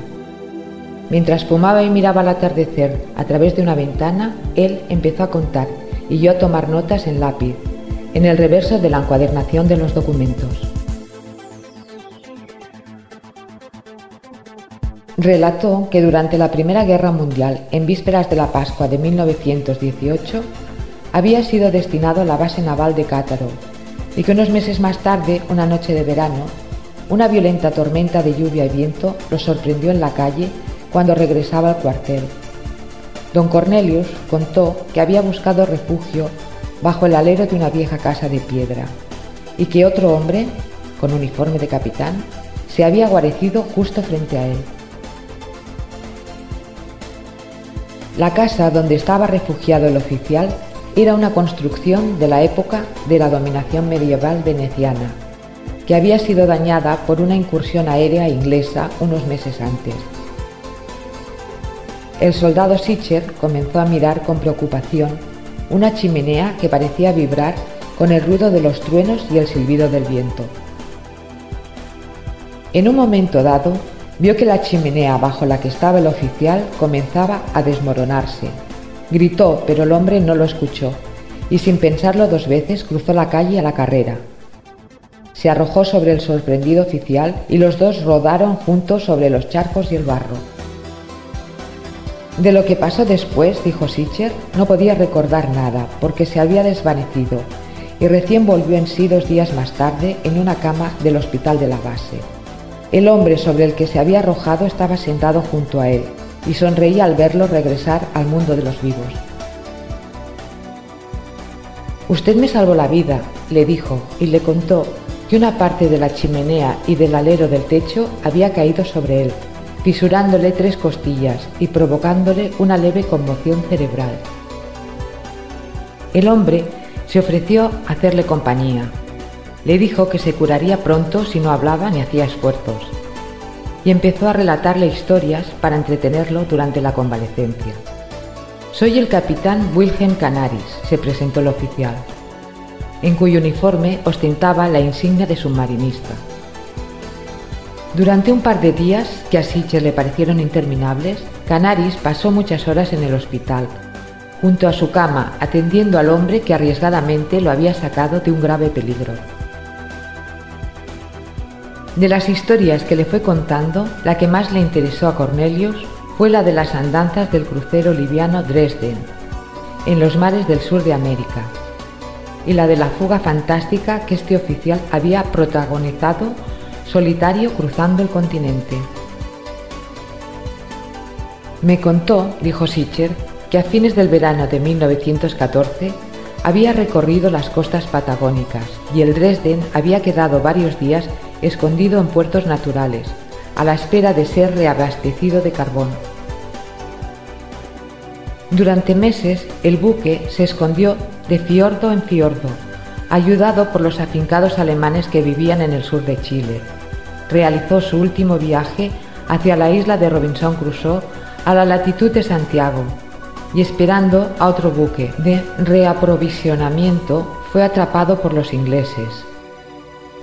Mientras fumaba y miraba el atardecer a través de una ventana, él empezó a contar y yo a tomar notas en lápiz, en el reverso de la encuadernación de los documentos. Relató que durante la Primera Guerra Mundial, en vísperas de la Pascua de 1918, había sido destinado a la base naval de Cátaro y que unos meses más tarde, una noche de verano, una violenta tormenta de lluvia y viento lo sorprendió en la calle cuando regresaba al cuartel. Don Cornelius contó que había buscado refugio bajo el alero de una vieja casa de piedra y que otro hombre, con uniforme de capitán, se había guarecido justo frente a él. La casa donde estaba refugiado el oficial era una construcción de la época de la dominación medieval veneciana, que había sido dañada por una incursión aérea inglesa unos meses antes. El soldado Sitcher comenzó a mirar con preocupación una chimenea que parecía vibrar con el ruido de los truenos y el silbido del viento. En un momento dado, vio que la chimenea bajo la que estaba el oficial comenzaba a desmoronarse, Gritó, pero el hombre no lo escuchó, y sin pensarlo dos veces cruzó la calle a la carrera. Se arrojó sobre el sorprendido oficial y los dos rodaron juntos sobre los charcos y el barro. De lo que pasó después, dijo Sicher, no podía recordar nada, porque se había desvanecido, y recién volvió en sí dos días más tarde en una cama del hospital de la base. El hombre sobre el que se había arrojado estaba sentado junto a él, y sonreía al verlo regresar al mundo de los vivos. Usted me salvó la vida, le dijo, y le contó que una parte de la chimenea y del alero del techo había caído sobre él, fisurándole tres costillas y provocándole una leve conmoción cerebral. El hombre se ofreció a hacerle compañía. Le dijo que se curaría pronto si no hablaba ni hacía esfuerzos. Y empezó a relatarle historias para entretenerlo durante la convalecencia. Soy el capitán Wilhelm Canaris, se presentó el oficial, en cuyo uniforme ostentaba la insignia de submarinista. Durante un par de días, que a Sitcher le parecieron interminables, Canaris pasó muchas horas en el hospital, junto a su cama, atendiendo al hombre que arriesgadamente lo había sacado de un grave peligro. De las historias que le fue contando, la que más le interesó a Cornelius fue la de las andanzas del crucero liviano Dresden, en los mares del sur de América, y la de la fuga fantástica que este oficial había protagonizado solitario cruzando el continente. Me contó, dijo Sicher, que a fines del verano de 1914 había recorrido las costas patagónicas y el Dresden había quedado varios días escondido en puertos naturales, a la espera de ser reabastecido de carbón. Durante meses el buque se escondió de fiordo en fiordo, ayudado por los afincados alemanes que vivían en el sur de Chile. Realizó su último viaje hacia la isla de Robinson Crusoe a la latitud de Santiago y esperando a otro buque de reaprovisionamiento fue atrapado por los ingleses.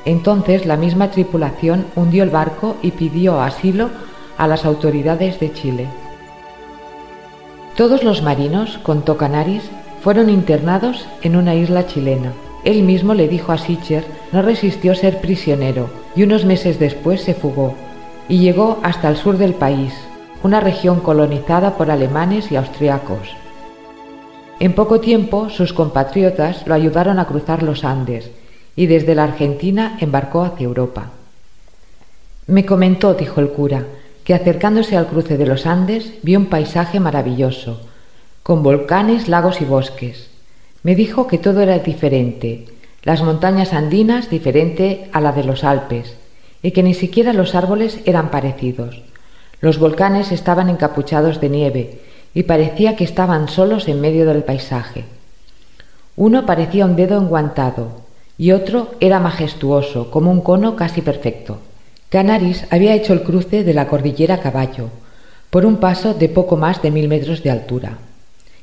Entonces la misma tripulación hundió el barco y pidió asilo a las autoridades de Chile. Todos los marinos, contó Canaris, fueron internados en una isla chilena. Él mismo le dijo a Sicher no resistió ser prisionero y unos meses después se fugó y llegó hasta el sur del país, una región colonizada por alemanes y austriacos. En poco tiempo sus compatriotas lo ayudaron a cruzar los Andes y desde la Argentina embarcó hacia Europa. Me comentó, dijo el cura, que acercándose al cruce de los Andes vio un paisaje maravilloso, con volcanes, lagos y bosques. Me dijo que todo era diferente, las montañas andinas diferente a la de los Alpes, y que ni siquiera los árboles eran parecidos. Los volcanes estaban encapuchados de nieve y parecía que estaban solos en medio del paisaje. Uno parecía un dedo enguantado y otro era majestuoso, como un cono casi perfecto. Canaris había hecho el cruce de la cordillera caballo, por un paso de poco más de mil metros de altura.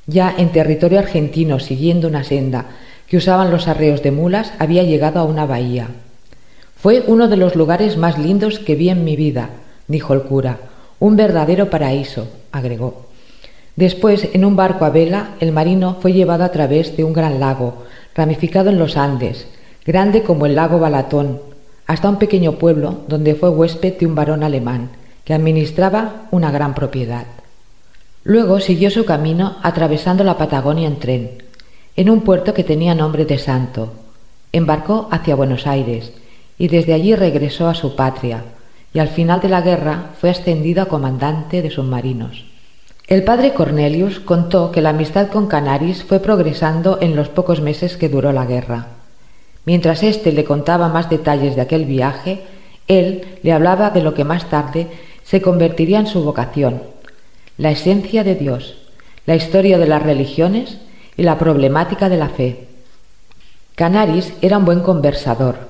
Ya en territorio argentino, siguiendo una senda que usaban los arreos de mulas, había llegado a una bahía. Fue uno de los lugares más lindos que vi en mi vida, dijo el cura. Un verdadero paraíso, agregó. Después, en un barco a vela, el marino fue llevado a través de un gran lago, ramificado en los Andes, grande como el lago Balatón, hasta un pequeño pueblo donde fue huésped de un varón alemán, que administraba una gran propiedad. Luego siguió su camino atravesando la Patagonia en tren, en un puerto que tenía nombre de santo. Embarcó hacia Buenos Aires y desde allí regresó a su patria, y al final de la guerra fue ascendido a comandante de submarinos. El padre Cornelius contó que la amistad con Canaris fue progresando en los pocos meses que duró la guerra. Mientras éste le contaba más detalles de aquel viaje, él le hablaba de lo que más tarde se convertiría en su vocación, la esencia de Dios, la historia de las religiones y la problemática de la fe. Canaris era un buen conversador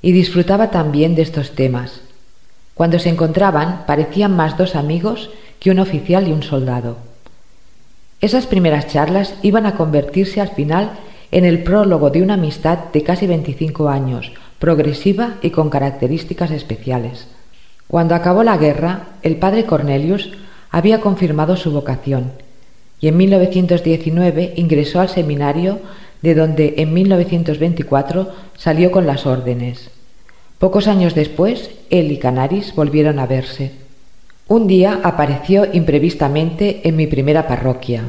y disfrutaba también de estos temas. Cuando se encontraban parecían más dos amigos que un oficial y un soldado. Esas primeras charlas iban a convertirse al final en el prólogo de una amistad de casi 25 años, progresiva y con características especiales. Cuando acabó la guerra, el padre Cornelius había confirmado su vocación y en 1919 ingresó al seminario de donde en 1924 salió con las órdenes. Pocos años después, él y Canaris volvieron a verse. Un día apareció imprevistamente en mi primera parroquia.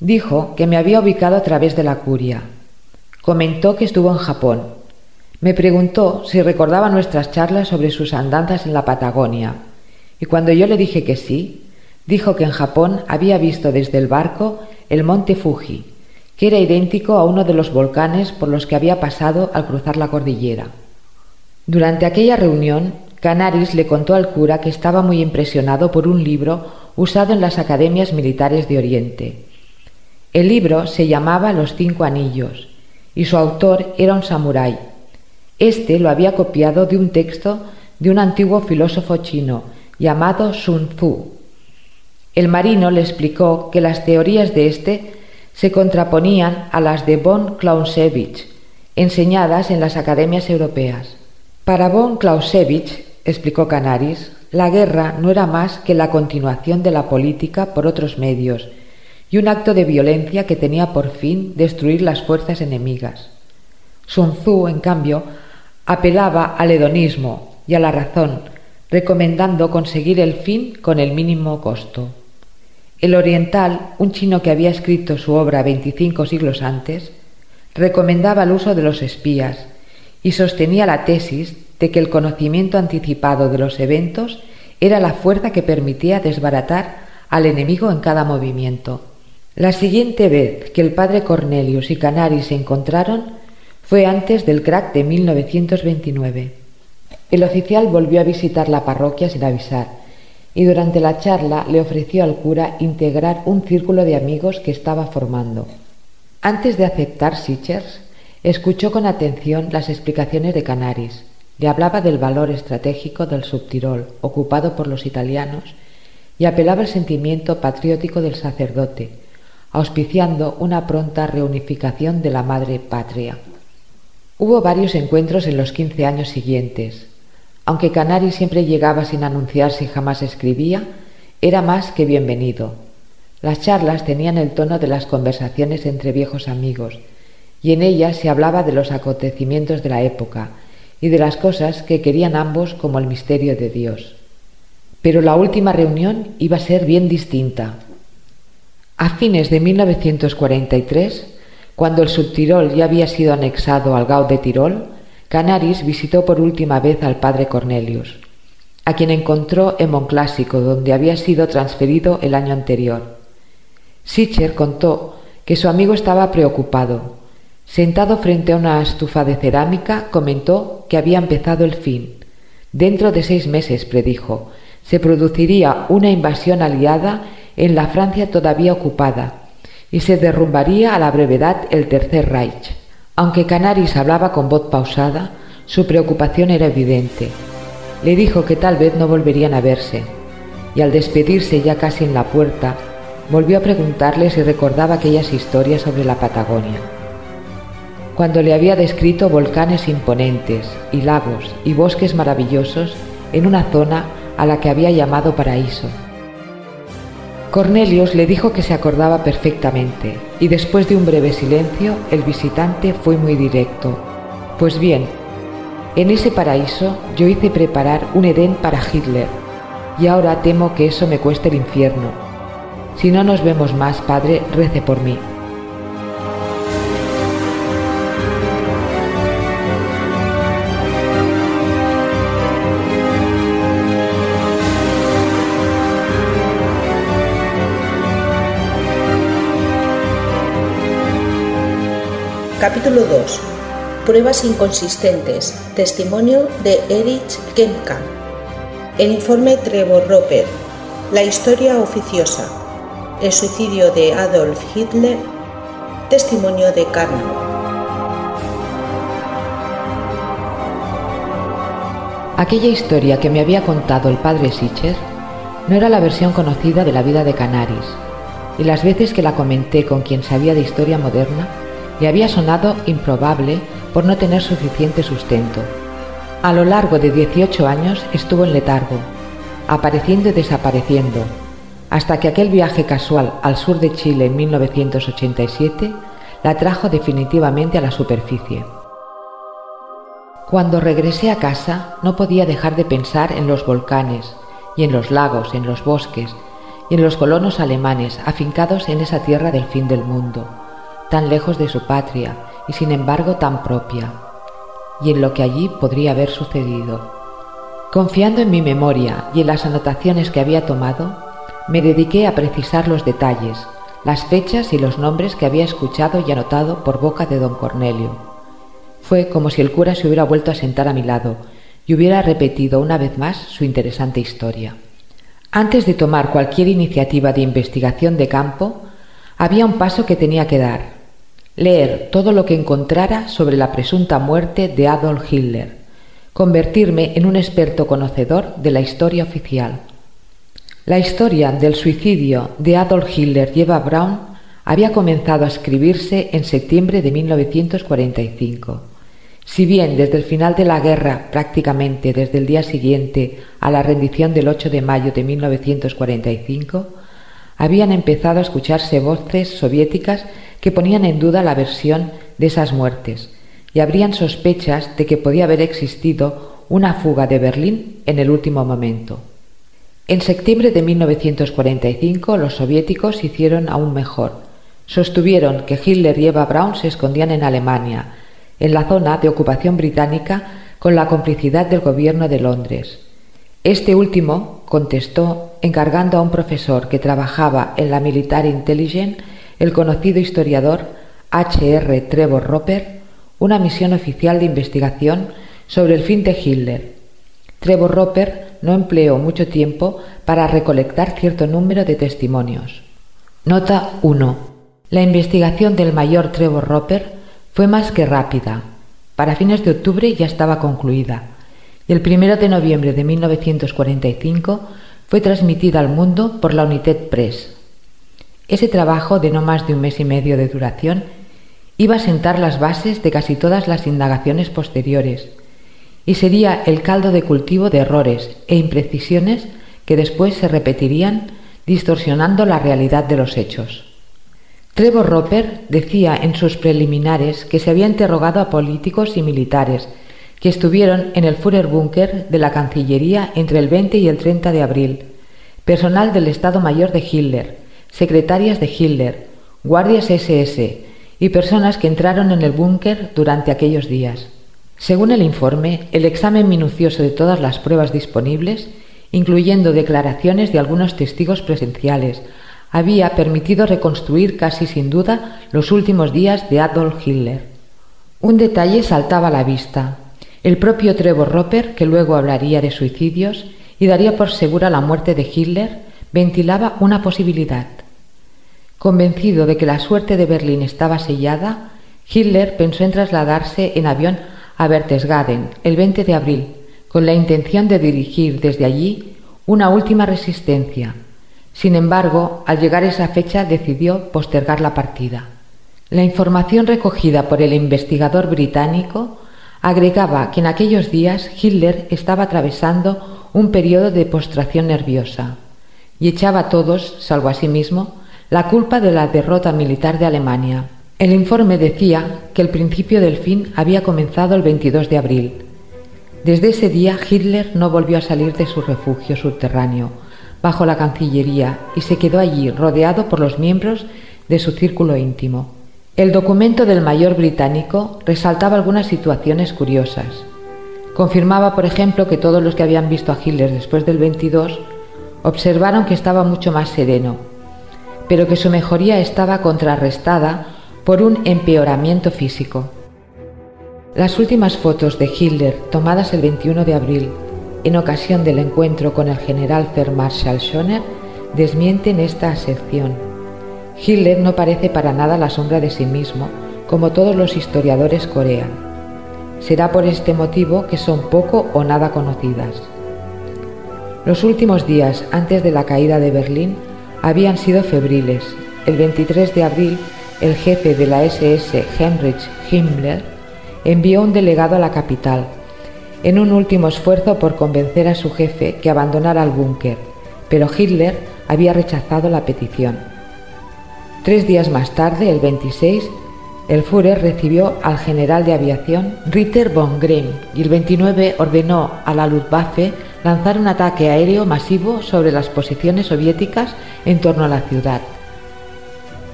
Dijo que me había ubicado a través de la curia. Comentó que estuvo en Japón. Me preguntó si recordaba nuestras charlas sobre sus andanzas en la Patagonia, y cuando yo le dije que sí, dijo que en Japón había visto desde el barco el monte Fuji, que era idéntico a uno de los volcanes por los que había pasado al cruzar la cordillera. Durante aquella reunión, Canaris le contó al cura que estaba muy impresionado por un libro usado en las academias militares de Oriente. El libro se llamaba Los Cinco Anillos y su autor era un samurái. Este lo había copiado de un texto de un antiguo filósofo chino llamado Sun Tzu. El marino le explicó que las teorías de éste se contraponían a las de von Clausewitz, enseñadas en las academias europeas. Para von Clausewitz, explicó Canaris, la guerra no era más que la continuación de la política por otros medios y un acto de violencia que tenía por fin destruir las fuerzas enemigas. Sun Tzu, en cambio, apelaba al hedonismo y a la razón, recomendando conseguir el fin con el mínimo costo. El oriental, un chino que había escrito su obra veinticinco siglos antes, recomendaba el uso de los espías y sostenía la tesis de que el conocimiento anticipado de los eventos era la fuerza que permitía desbaratar al enemigo en cada movimiento. La siguiente vez que el padre Cornelius y Canari se encontraron fue antes del crack de 1929. El oficial volvió a visitar la parroquia sin avisar y durante la charla le ofreció al cura integrar un círculo de amigos que estaba formando. Antes de aceptar Sichers, escuchó con atención las explicaciones de Canaris le hablaba del valor estratégico del Subtirol, ocupado por los italianos, y apelaba al sentimiento patriótico del sacerdote, auspiciando una pronta reunificación de la madre patria. Hubo varios encuentros en los quince años siguientes. Aunque Canari siempre llegaba sin anunciarse y jamás escribía, era más que bienvenido. Las charlas tenían el tono de las conversaciones entre viejos amigos, y en ellas se hablaba de los acontecimientos de la época, y de las cosas que querían ambos como el misterio de Dios. Pero la última reunión iba a ser bien distinta. A fines de 1943, cuando el Subtirol ya había sido anexado al Gau de Tirol, Canaris visitó por última vez al padre Cornelius, a quien encontró en Monclásico, donde había sido transferido el año anterior. Sicher contó que su amigo estaba preocupado, Sentado frente a una estufa de cerámica, comentó que había empezado el fin. Dentro de seis meses, predijo, se produciría una invasión aliada en la Francia todavía ocupada y se derrumbaría a la brevedad el Tercer Reich. Aunque Canaris hablaba con voz pausada, su preocupación era evidente. Le dijo que tal vez no volverían a verse, y al despedirse ya casi en la puerta, volvió a preguntarle si recordaba aquellas historias sobre la Patagonia cuando le había descrito volcanes imponentes y lagos y bosques maravillosos en una zona a la que había llamado paraíso. Cornelius le dijo que se acordaba perfectamente y después de un breve silencio el visitante fue muy directo. Pues bien, en ese paraíso yo hice preparar un Edén para Hitler y ahora temo que eso me cueste el infierno. Si no nos vemos más, padre, rece por mí. Capítulo 2. Pruebas inconsistentes. Testimonio de Erich Kempka. El informe Trevor Roper. La historia oficiosa. El suicidio de Adolf Hitler. Testimonio de Carnot. Aquella historia que me había contado el padre Sicher no era la versión conocida de la vida de Canaris, y las veces que la comenté con quien sabía de historia moderna, le había sonado improbable por no tener suficiente sustento. A lo largo de 18 años estuvo en letargo, apareciendo y desapareciendo, hasta que aquel viaje casual al sur de Chile en 1987 la trajo definitivamente a la superficie. Cuando regresé a casa no podía dejar de pensar en los volcanes y en los lagos, en los bosques y en los colonos alemanes afincados en esa tierra del fin del mundo, tan lejos de su patria y sin embargo tan propia, y en lo que allí podría haber sucedido. Confiando en mi memoria y en las anotaciones que había tomado, me dediqué a precisar los detalles, las fechas y los nombres que había escuchado y anotado por boca de don Cornelio. Fue como si el cura se hubiera vuelto a sentar a mi lado y hubiera repetido una vez más su interesante historia. Antes de tomar cualquier iniciativa de investigación de campo, había un paso que tenía que dar, leer todo lo que encontrara sobre la presunta muerte de Adolf Hitler, convertirme en un experto conocedor de la historia oficial. La historia del suicidio de Adolf Hitler y Eva Braun había comenzado a escribirse en septiembre de 1945. Si bien desde el final de la guerra, prácticamente desde el día siguiente a la rendición del 8 de mayo de 1945, habían empezado a escucharse voces soviéticas que ponían en duda la versión de esas muertes y habrían sospechas de que podía haber existido una fuga de Berlín en el último momento. En septiembre de 1945 los soviéticos hicieron aún mejor. Sostuvieron que Hitler y Eva Braun se escondían en Alemania, en la zona de ocupación británica, con la complicidad del gobierno de Londres. Este último contestó encargando a un profesor que trabajaba en la Military Intelligence, el conocido historiador H. R. Trevor Roper, una misión oficial de investigación sobre el fin de Hitler. Trevor Roper no empleó mucho tiempo para recolectar cierto número de testimonios. Nota 1. La investigación del mayor Trevor Roper fue más que rápida. Para fines de octubre ya estaba concluida el 1 de noviembre de 1945 fue transmitida al mundo por la United Press. Ese trabajo, de no más de un mes y medio de duración, iba a sentar las bases de casi todas las indagaciones posteriores, y sería el caldo de cultivo de errores e imprecisiones que después se repetirían distorsionando la realidad de los hechos. Trevor Roper decía en sus preliminares que se había interrogado a políticos y militares que estuvieron en el Führerbunker de la Cancillería entre el 20 y el 30 de abril, personal del Estado Mayor de Hitler, secretarias de Hitler, guardias SS y personas que entraron en el búnker durante aquellos días. Según el informe, el examen minucioso de todas las pruebas disponibles, incluyendo declaraciones de algunos testigos presenciales, había permitido reconstruir casi sin duda los últimos días de Adolf Hitler. Un detalle saltaba a la vista. El propio Trevor Roper, que luego hablaría de suicidios y daría por segura la muerte de Hitler, ventilaba una posibilidad. Convencido de que la suerte de Berlín estaba sellada, Hitler pensó en trasladarse en avión a Berchtesgaden el 20 de abril, con la intención de dirigir desde allí una última resistencia. Sin embargo, al llegar esa fecha decidió postergar la partida. La información recogida por el investigador británico agregaba que en aquellos días Hitler estaba atravesando un periodo de postración nerviosa y echaba a todos, salvo a sí mismo, la culpa de la derrota militar de Alemania. El informe decía que el principio del fin había comenzado el 22 de abril. Desde ese día Hitler no volvió a salir de su refugio subterráneo, bajo la Cancillería, y se quedó allí rodeado por los miembros de su círculo íntimo. El documento del mayor británico resaltaba algunas situaciones curiosas. Confirmaba, por ejemplo, que todos los que habían visto a Hitler después del 22 observaron que estaba mucho más sereno, pero que su mejoría estaba contrarrestada por un empeoramiento físico. Las últimas fotos de Hitler, tomadas el 21 de abril, en ocasión del encuentro con el general Marshal Schoner, desmienten esta aserción. Hitler no parece para nada la sombra de sí mismo, como todos los historiadores corean. Será por este motivo que son poco o nada conocidas. Los últimos días antes de la caída de Berlín habían sido febriles. El 23 de abril el jefe de la SS, Heinrich Himmler, envió un delegado a la capital, en un último esfuerzo por convencer a su jefe que abandonara el búnker, pero Hitler había rechazado la petición. Tres días más tarde, el 26, el Führer recibió al general de aviación Ritter von Gremm y el 29 ordenó a la Luftwaffe lanzar un ataque aéreo masivo sobre las posiciones soviéticas en torno a la ciudad.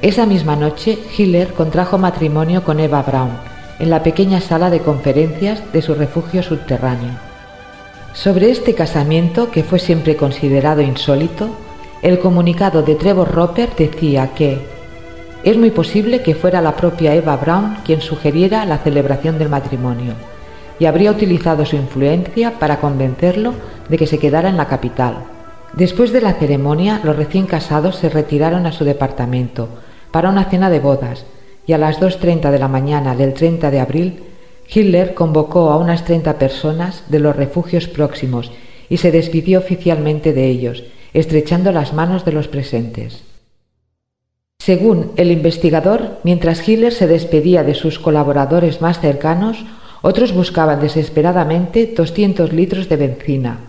Esa misma noche, Hitler contrajo matrimonio con Eva Braun en la pequeña sala de conferencias de su refugio subterráneo. Sobre este casamiento, que fue siempre considerado insólito, el comunicado de Trevor Roper decía que es muy posible que fuera la propia Eva Brown quien sugeriera la celebración del matrimonio y habría utilizado su influencia para convencerlo de que se quedara en la capital. Después de la ceremonia, los recién casados se retiraron a su departamento para una cena de bodas y a las 2.30 de la mañana del 30 de abril, Hitler convocó a unas 30 personas de los refugios próximos y se despidió oficialmente de ellos, estrechando las manos de los presentes. Según el investigador, mientras Hitler se despedía de sus colaboradores más cercanos, otros buscaban desesperadamente 200 litros de benzina.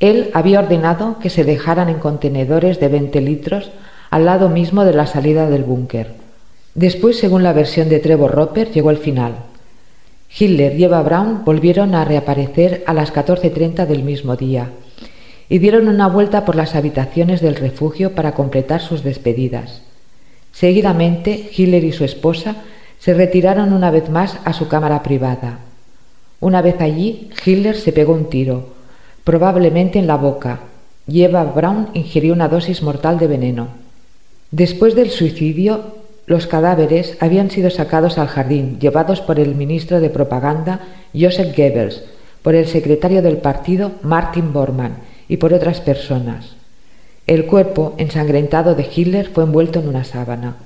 Él había ordenado que se dejaran en contenedores de 20 litros al lado mismo de la salida del búnker. Después, según la versión de Trevor Roper, llegó el final. Hitler y Eva Braun volvieron a reaparecer a las 14.30 del mismo día y dieron una vuelta por las habitaciones del refugio para completar sus despedidas. Seguidamente, Hitler y su esposa se retiraron una vez más a su cámara privada. Una vez allí, Hitler se pegó un tiro, probablemente en la boca, y Eva Braun ingirió una dosis mortal de veneno. Después del suicidio, los cadáveres habían sido sacados al jardín, llevados por el ministro de propaganda Joseph Goebbels, por el secretario del partido Martin Bormann y por otras personas. El cuerpo ensangrentado de Hitler fue envuelto en una sábana.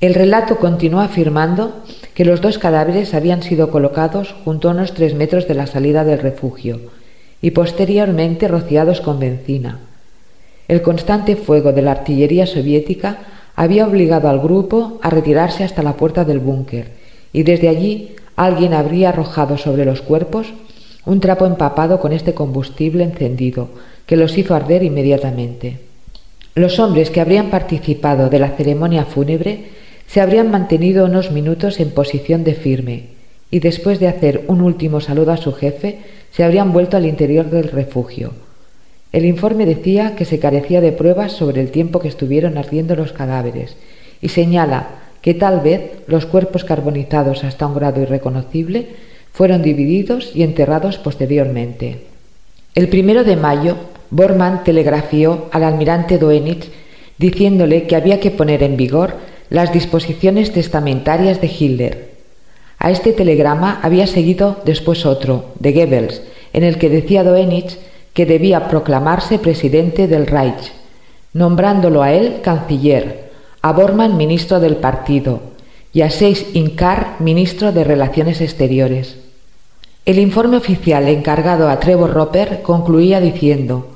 El relato continúa afirmando que los dos cadáveres habían sido colocados junto a unos tres metros de la salida del refugio y posteriormente rociados con benzina. El constante fuego de la artillería soviética había obligado al grupo a retirarse hasta la puerta del búnker y desde allí alguien habría arrojado sobre los cuerpos un trapo empapado con este combustible encendido que los hizo arder inmediatamente. Los hombres que habrían participado de la ceremonia fúnebre se habrían mantenido unos minutos en posición de firme y después de hacer un último saludo a su jefe se habrían vuelto al interior del refugio. El informe decía que se carecía de pruebas sobre el tiempo que estuvieron ardiendo los cadáveres y señala que tal vez los cuerpos carbonizados hasta un grado irreconocible fueron divididos y enterrados posteriormente. El primero de mayo, Bormann telegrafió al almirante Doenitz diciéndole que había que poner en vigor las disposiciones testamentarias de Hitler. A este telegrama había seguido después otro, de Goebbels, en el que decía Doenitz que debía proclamarse presidente del Reich, nombrándolo a él canciller, a Bormann ministro del partido y a Seis Incar ministro de Relaciones Exteriores. El informe oficial encargado a Trevor Roper concluía diciendo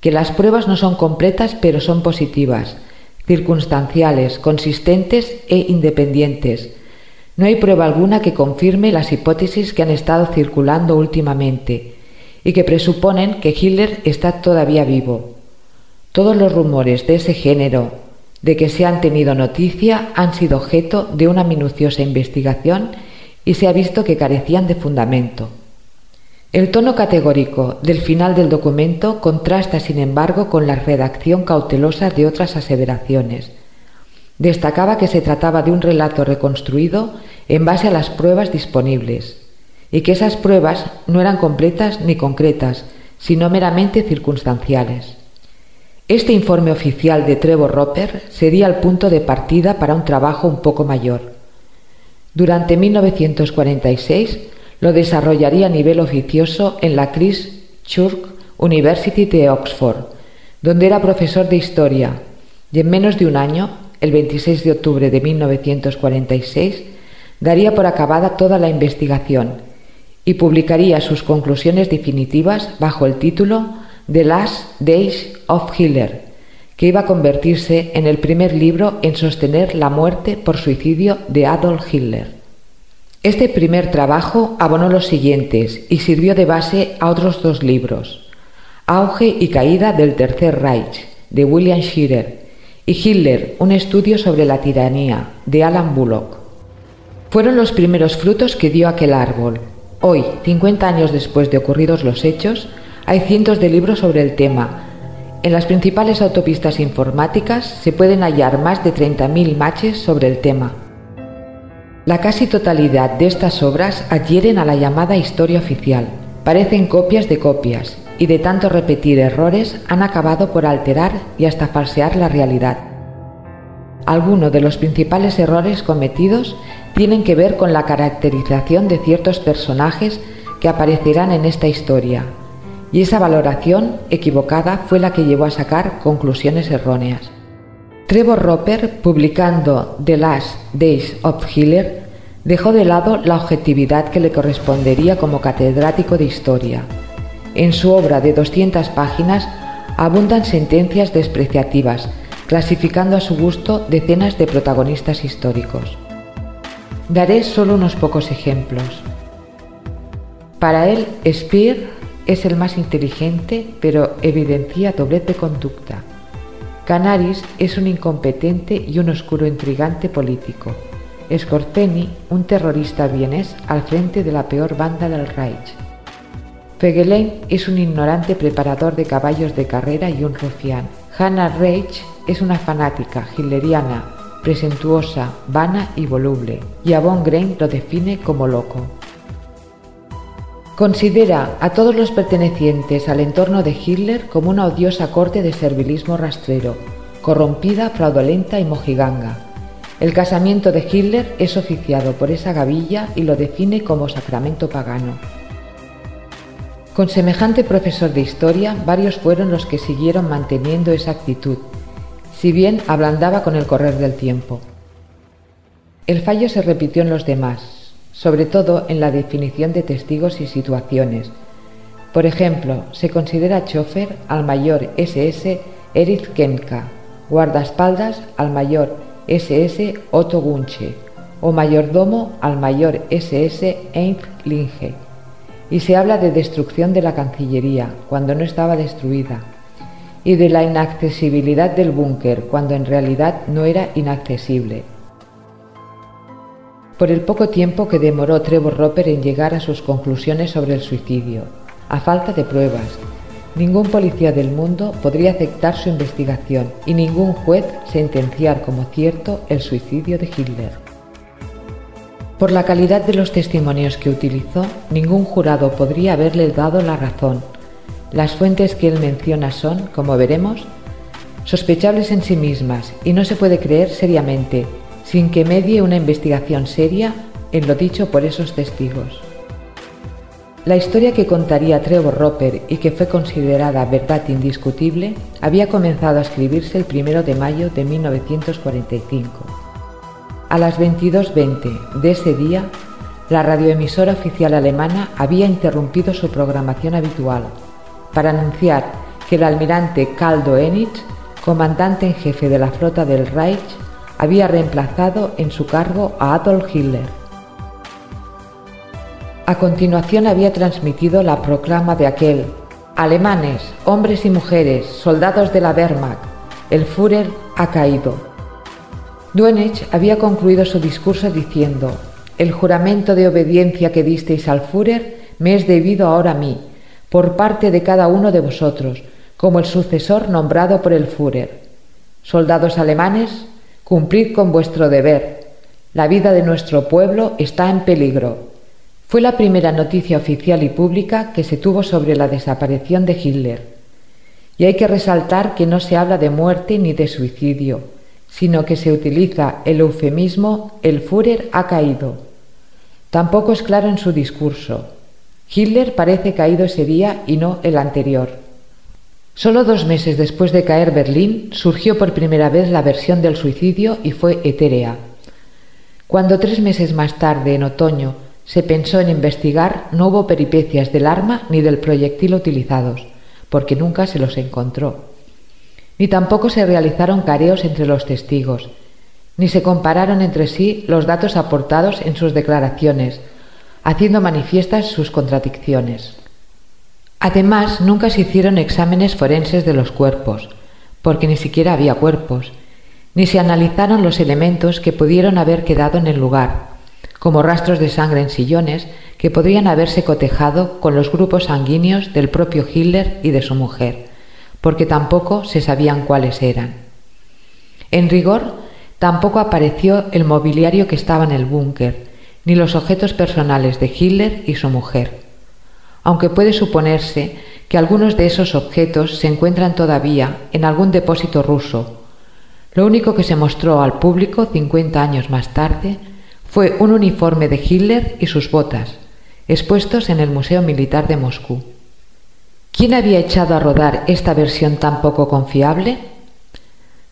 que las pruebas no son completas pero son positivas, circunstanciales, consistentes e independientes. No hay prueba alguna que confirme las hipótesis que han estado circulando últimamente y que presuponen que Hitler está todavía vivo. Todos los rumores de ese género de que se han tenido noticia han sido objeto de una minuciosa investigación y se ha visto que carecían de fundamento. El tono categórico del final del documento contrasta, sin embargo, con la redacción cautelosa de otras aseveraciones. Destacaba que se trataba de un relato reconstruido en base a las pruebas disponibles y que esas pruebas no eran completas ni concretas, sino meramente circunstanciales. Este informe oficial de Trevor Roper sería el punto de partida para un trabajo un poco mayor. Durante 1946, lo desarrollaría a nivel oficioso en la Christ Church University de Oxford, donde era profesor de historia, y en menos de un año, el 26 de octubre de 1946, daría por acabada toda la investigación y publicaría sus conclusiones definitivas bajo el título The Last Days of Hitler, que iba a convertirse en el primer libro en sostener la muerte por suicidio de Adolf Hitler. Este primer trabajo abonó los siguientes y sirvió de base a otros dos libros, Auge y caída del Tercer Reich, de William Shirer, y Hitler, un estudio sobre la tiranía, de Alan Bullock. Fueron los primeros frutos que dio aquel árbol. Hoy, 50 años después de ocurridos los hechos, hay cientos de libros sobre el tema. En las principales autopistas informáticas se pueden hallar más de 30.000 matches sobre el tema. La casi totalidad de estas obras adhieren a la llamada historia oficial. Parecen copias de copias y de tanto repetir errores han acabado por alterar y hasta falsear la realidad. Algunos de los principales errores cometidos tienen que ver con la caracterización de ciertos personajes que aparecerán en esta historia, y esa valoración equivocada fue la que llevó a sacar conclusiones erróneas. Trevor Roper, publicando The Last Days of Hitler, dejó de lado la objetividad que le correspondería como catedrático de historia. En su obra de 200 páginas abundan sentencias despreciativas, clasificando a su gusto decenas de protagonistas históricos. Daré solo unos pocos ejemplos. Para él, Speer es el más inteligente, pero evidencia doblez de conducta. Canaris es un incompetente y un oscuro intrigante político. Scorzeni, un terrorista vienés al frente de la peor banda del Reich. Fegelein es un ignorante preparador de caballos de carrera y un rufián. Hannah Reich es una fanática hitleriana, presentuosa, vana y voluble, y Avon Grain lo define como loco. Considera a todos los pertenecientes al entorno de Hitler como una odiosa corte de servilismo rastrero, corrompida, fraudulenta y mojiganga. El casamiento de Hitler es oficiado por esa gavilla y lo define como sacramento pagano. Con semejante profesor de historia, varios fueron los que siguieron manteniendo esa actitud, si bien ablandaba con el correr del tiempo. El fallo se repitió en los demás, sobre todo en la definición de testigos y situaciones. Por ejemplo, se considera chofer al mayor SS Erich Kenka, guardaespaldas al mayor SS Otto Gunche o mayordomo al mayor SS Heinz Linge. Y se habla de destrucción de la Cancillería cuando no estaba destruida y de la inaccesibilidad del búnker cuando en realidad no era inaccesible por el poco tiempo que demoró Trevor Roper en llegar a sus conclusiones sobre el suicidio. A falta de pruebas, ningún policía del mundo podría aceptar su investigación y ningún juez sentenciar como cierto el suicidio de Hitler. Por la calidad de los testimonios que utilizó, ningún jurado podría haberle dado la razón. Las fuentes que él menciona son, como veremos, sospechables en sí mismas y no se puede creer seriamente sin que medie una investigación seria en lo dicho por esos testigos. La historia que contaría Trevor Roper y que fue considerada verdad indiscutible había comenzado a escribirse el 1 de mayo de 1945. A las 22.20 de ese día, la radioemisora oficial alemana había interrumpido su programación habitual para anunciar que el almirante Kaldo Enich, comandante en jefe de la flota del Reich, había reemplazado en su cargo a Adolf Hitler. A continuación había transmitido la proclama de aquel Alemanes, hombres y mujeres, soldados de la Wehrmacht, el Führer ha caído. Duenech había concluido su discurso diciendo El juramento de obediencia que disteis al Führer me es debido ahora a mí, por parte de cada uno de vosotros, como el sucesor nombrado por el Führer. Soldados alemanes, Cumplid con vuestro deber. La vida de nuestro pueblo está en peligro. Fue la primera noticia oficial y pública que se tuvo sobre la desaparición de Hitler. Y hay que resaltar que no se habla de muerte ni de suicidio, sino que se utiliza el eufemismo el Führer ha caído. Tampoco es claro en su discurso. Hitler parece caído ese día y no el anterior. Solo dos meses después de caer Berlín surgió por primera vez la versión del suicidio y fue etérea. Cuando tres meses más tarde, en otoño, se pensó en investigar, no hubo peripecias del arma ni del proyectil utilizados, porque nunca se los encontró. Ni tampoco se realizaron careos entre los testigos, ni se compararon entre sí los datos aportados en sus declaraciones, haciendo manifiestas sus contradicciones. Además, nunca se hicieron exámenes forenses de los cuerpos, porque ni siquiera había cuerpos, ni se analizaron los elementos que pudieron haber quedado en el lugar, como rastros de sangre en sillones que podrían haberse cotejado con los grupos sanguíneos del propio Hitler y de su mujer, porque tampoco se sabían cuáles eran. En rigor, tampoco apareció el mobiliario que estaba en el búnker, ni los objetos personales de Hitler y su mujer, aunque puede suponerse que algunos de esos objetos se encuentran todavía en algún depósito ruso. Lo único que se mostró al público 50 años más tarde fue un uniforme de Hitler y sus botas, expuestos en el Museo Militar de Moscú. ¿Quién había echado a rodar esta versión tan poco confiable?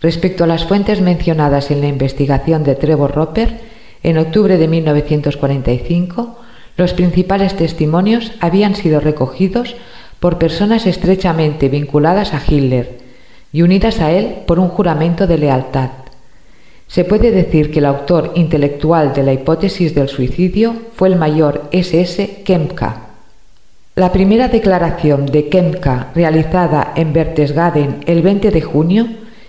Respecto a las fuentes mencionadas en la investigación de Trevor Roper, en octubre de 1945, los principales testimonios habían sido recogidos por personas estrechamente vinculadas a Hitler y unidas a él por un juramento de lealtad. Se puede decir que el autor intelectual de la hipótesis del suicidio fue el mayor SS Kempka. La primera declaración de Kempka realizada en Berchtesgaden el 20 de junio,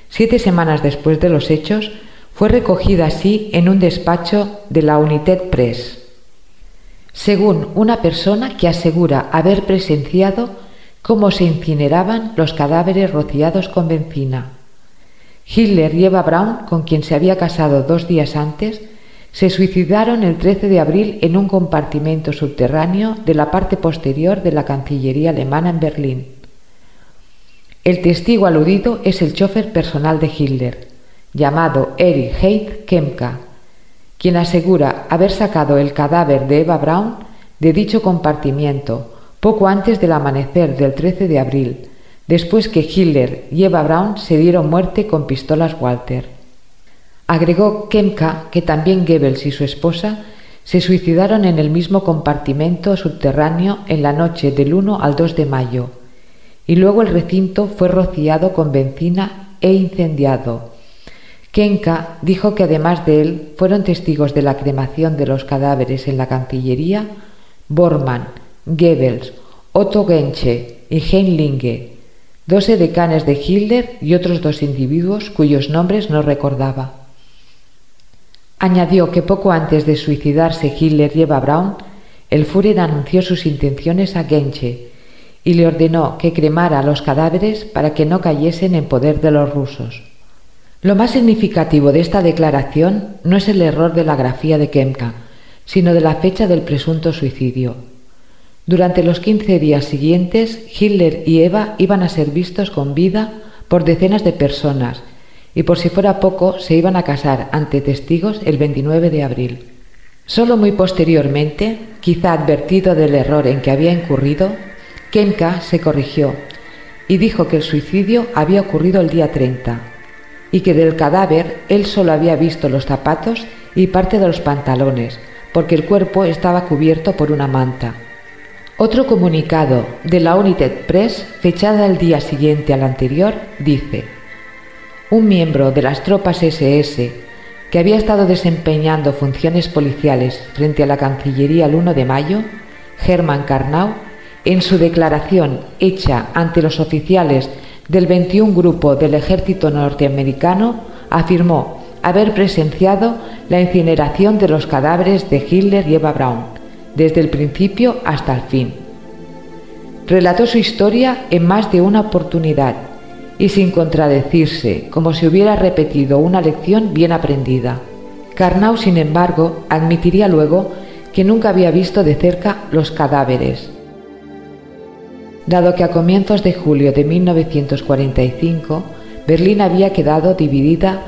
siete semanas después de los hechos, fue recogida así en un despacho de la United Press. Según una persona que asegura haber presenciado cómo se incineraban los cadáveres rociados con benzina. Hitler y Eva Braun, con quien se había casado dos días antes, se suicidaron el 13 de abril en un compartimento subterráneo de la parte posterior de la Cancillería alemana en Berlín. El testigo aludido es el chofer personal de Hitler, llamado Erich Heid Kemka, quien asegura haber sacado el cadáver de Eva Braun de dicho compartimiento poco antes del amanecer del 13 de abril, después que Hitler y Eva Braun se dieron muerte con pistolas Walter. Agregó Kemka que también Goebbels y su esposa se suicidaron en el mismo compartimento subterráneo en la noche del 1 al 2 de mayo, y luego el recinto fue rociado con benzina e incendiado. Kenka dijo que además de él fueron testigos de la cremación de los cadáveres en la Cancillería Bormann, Goebbels, Otto Gensche y Heinlinge, dos edecanes de Hitler y otros dos individuos cuyos nombres no recordaba. Añadió que poco antes de suicidarse Hitler y Eva Braun, el Führer anunció sus intenciones a Gensche y le ordenó que cremara los cadáveres para que no cayesen en poder de los rusos. Lo más significativo de esta declaración no es el error de la grafía de Kemka, sino de la fecha del presunto suicidio. Durante los quince días siguientes, Hitler y Eva iban a ser vistos con vida por decenas de personas y por si fuera poco se iban a casar ante testigos el 29 de abril. Solo muy posteriormente, quizá advertido del error en que había incurrido, Kenka se corrigió y dijo que el suicidio había ocurrido el día 30 y que del cadáver él solo había visto los zapatos y parte de los pantalones, porque el cuerpo estaba cubierto por una manta. Otro comunicado de la United Press, fechada el día siguiente al anterior, dice, un miembro de las tropas SS que había estado desempeñando funciones policiales frente a la Cancillería el 1 de mayo, Hermann Karnau, en su declaración hecha ante los oficiales del 21 Grupo del Ejército Norteamericano, afirmó haber presenciado la incineración de los cadáveres de Hitler y Eva Braun desde el principio hasta el fin. Relató su historia en más de una oportunidad y sin contradecirse, como si hubiera repetido una lección bien aprendida. Carnau, sin embargo, admitiría luego que nunca había visto de cerca los cadáveres. Dado que a comienzos de julio de 1945 Berlín había quedado dividida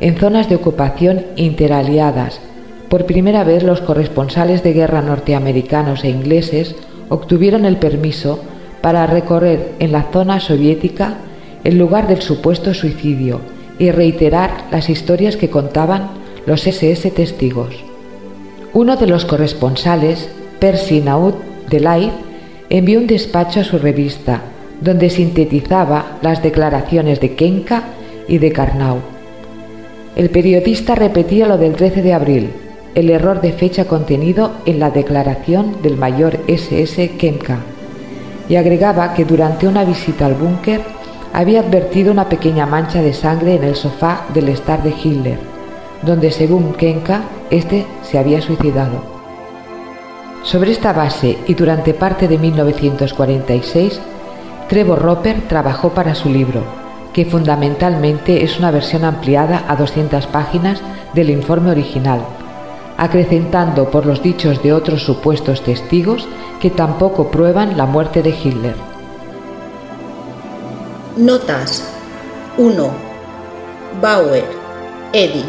en zonas de ocupación interaliadas por primera vez los corresponsales de guerra norteamericanos e ingleses obtuvieron el permiso para recorrer en la zona soviética el lugar del supuesto suicidio y reiterar las historias que contaban los SS testigos. Uno de los corresponsales, Percy Naud de envió un despacho a su revista donde sintetizaba las declaraciones de Kenka y de Karnau. El periodista repetía lo del 13 de abril, el error de fecha contenido en la declaración del mayor SS Kemka y agregaba que durante una visita al búnker había advertido una pequeña mancha de sangre en el sofá del estar de Hitler, donde según Kenka, este se había suicidado. Sobre esta base y durante parte de 1946, Trevor Roper trabajó para su libro, que fundamentalmente es una versión ampliada a 200 páginas del informe original, acrecentando por los dichos de otros supuestos testigos que tampoco prueban la muerte de Hitler. Notas 1. Bauer, Eddie,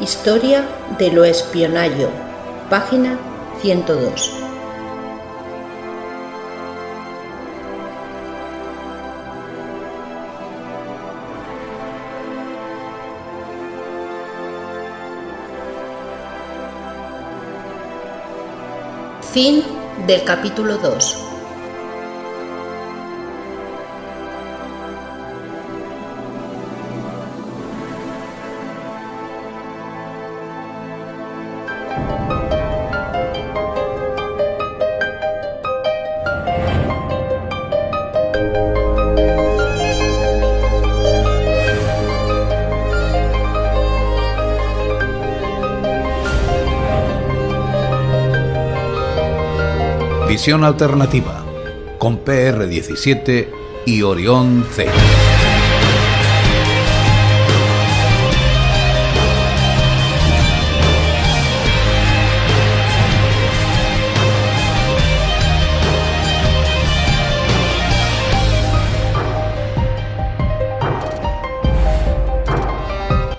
Historia de lo espionayo, página 102. Fin del capítulo 2. Visión alternativa con PR17 y Orión C.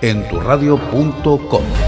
en turradio.com.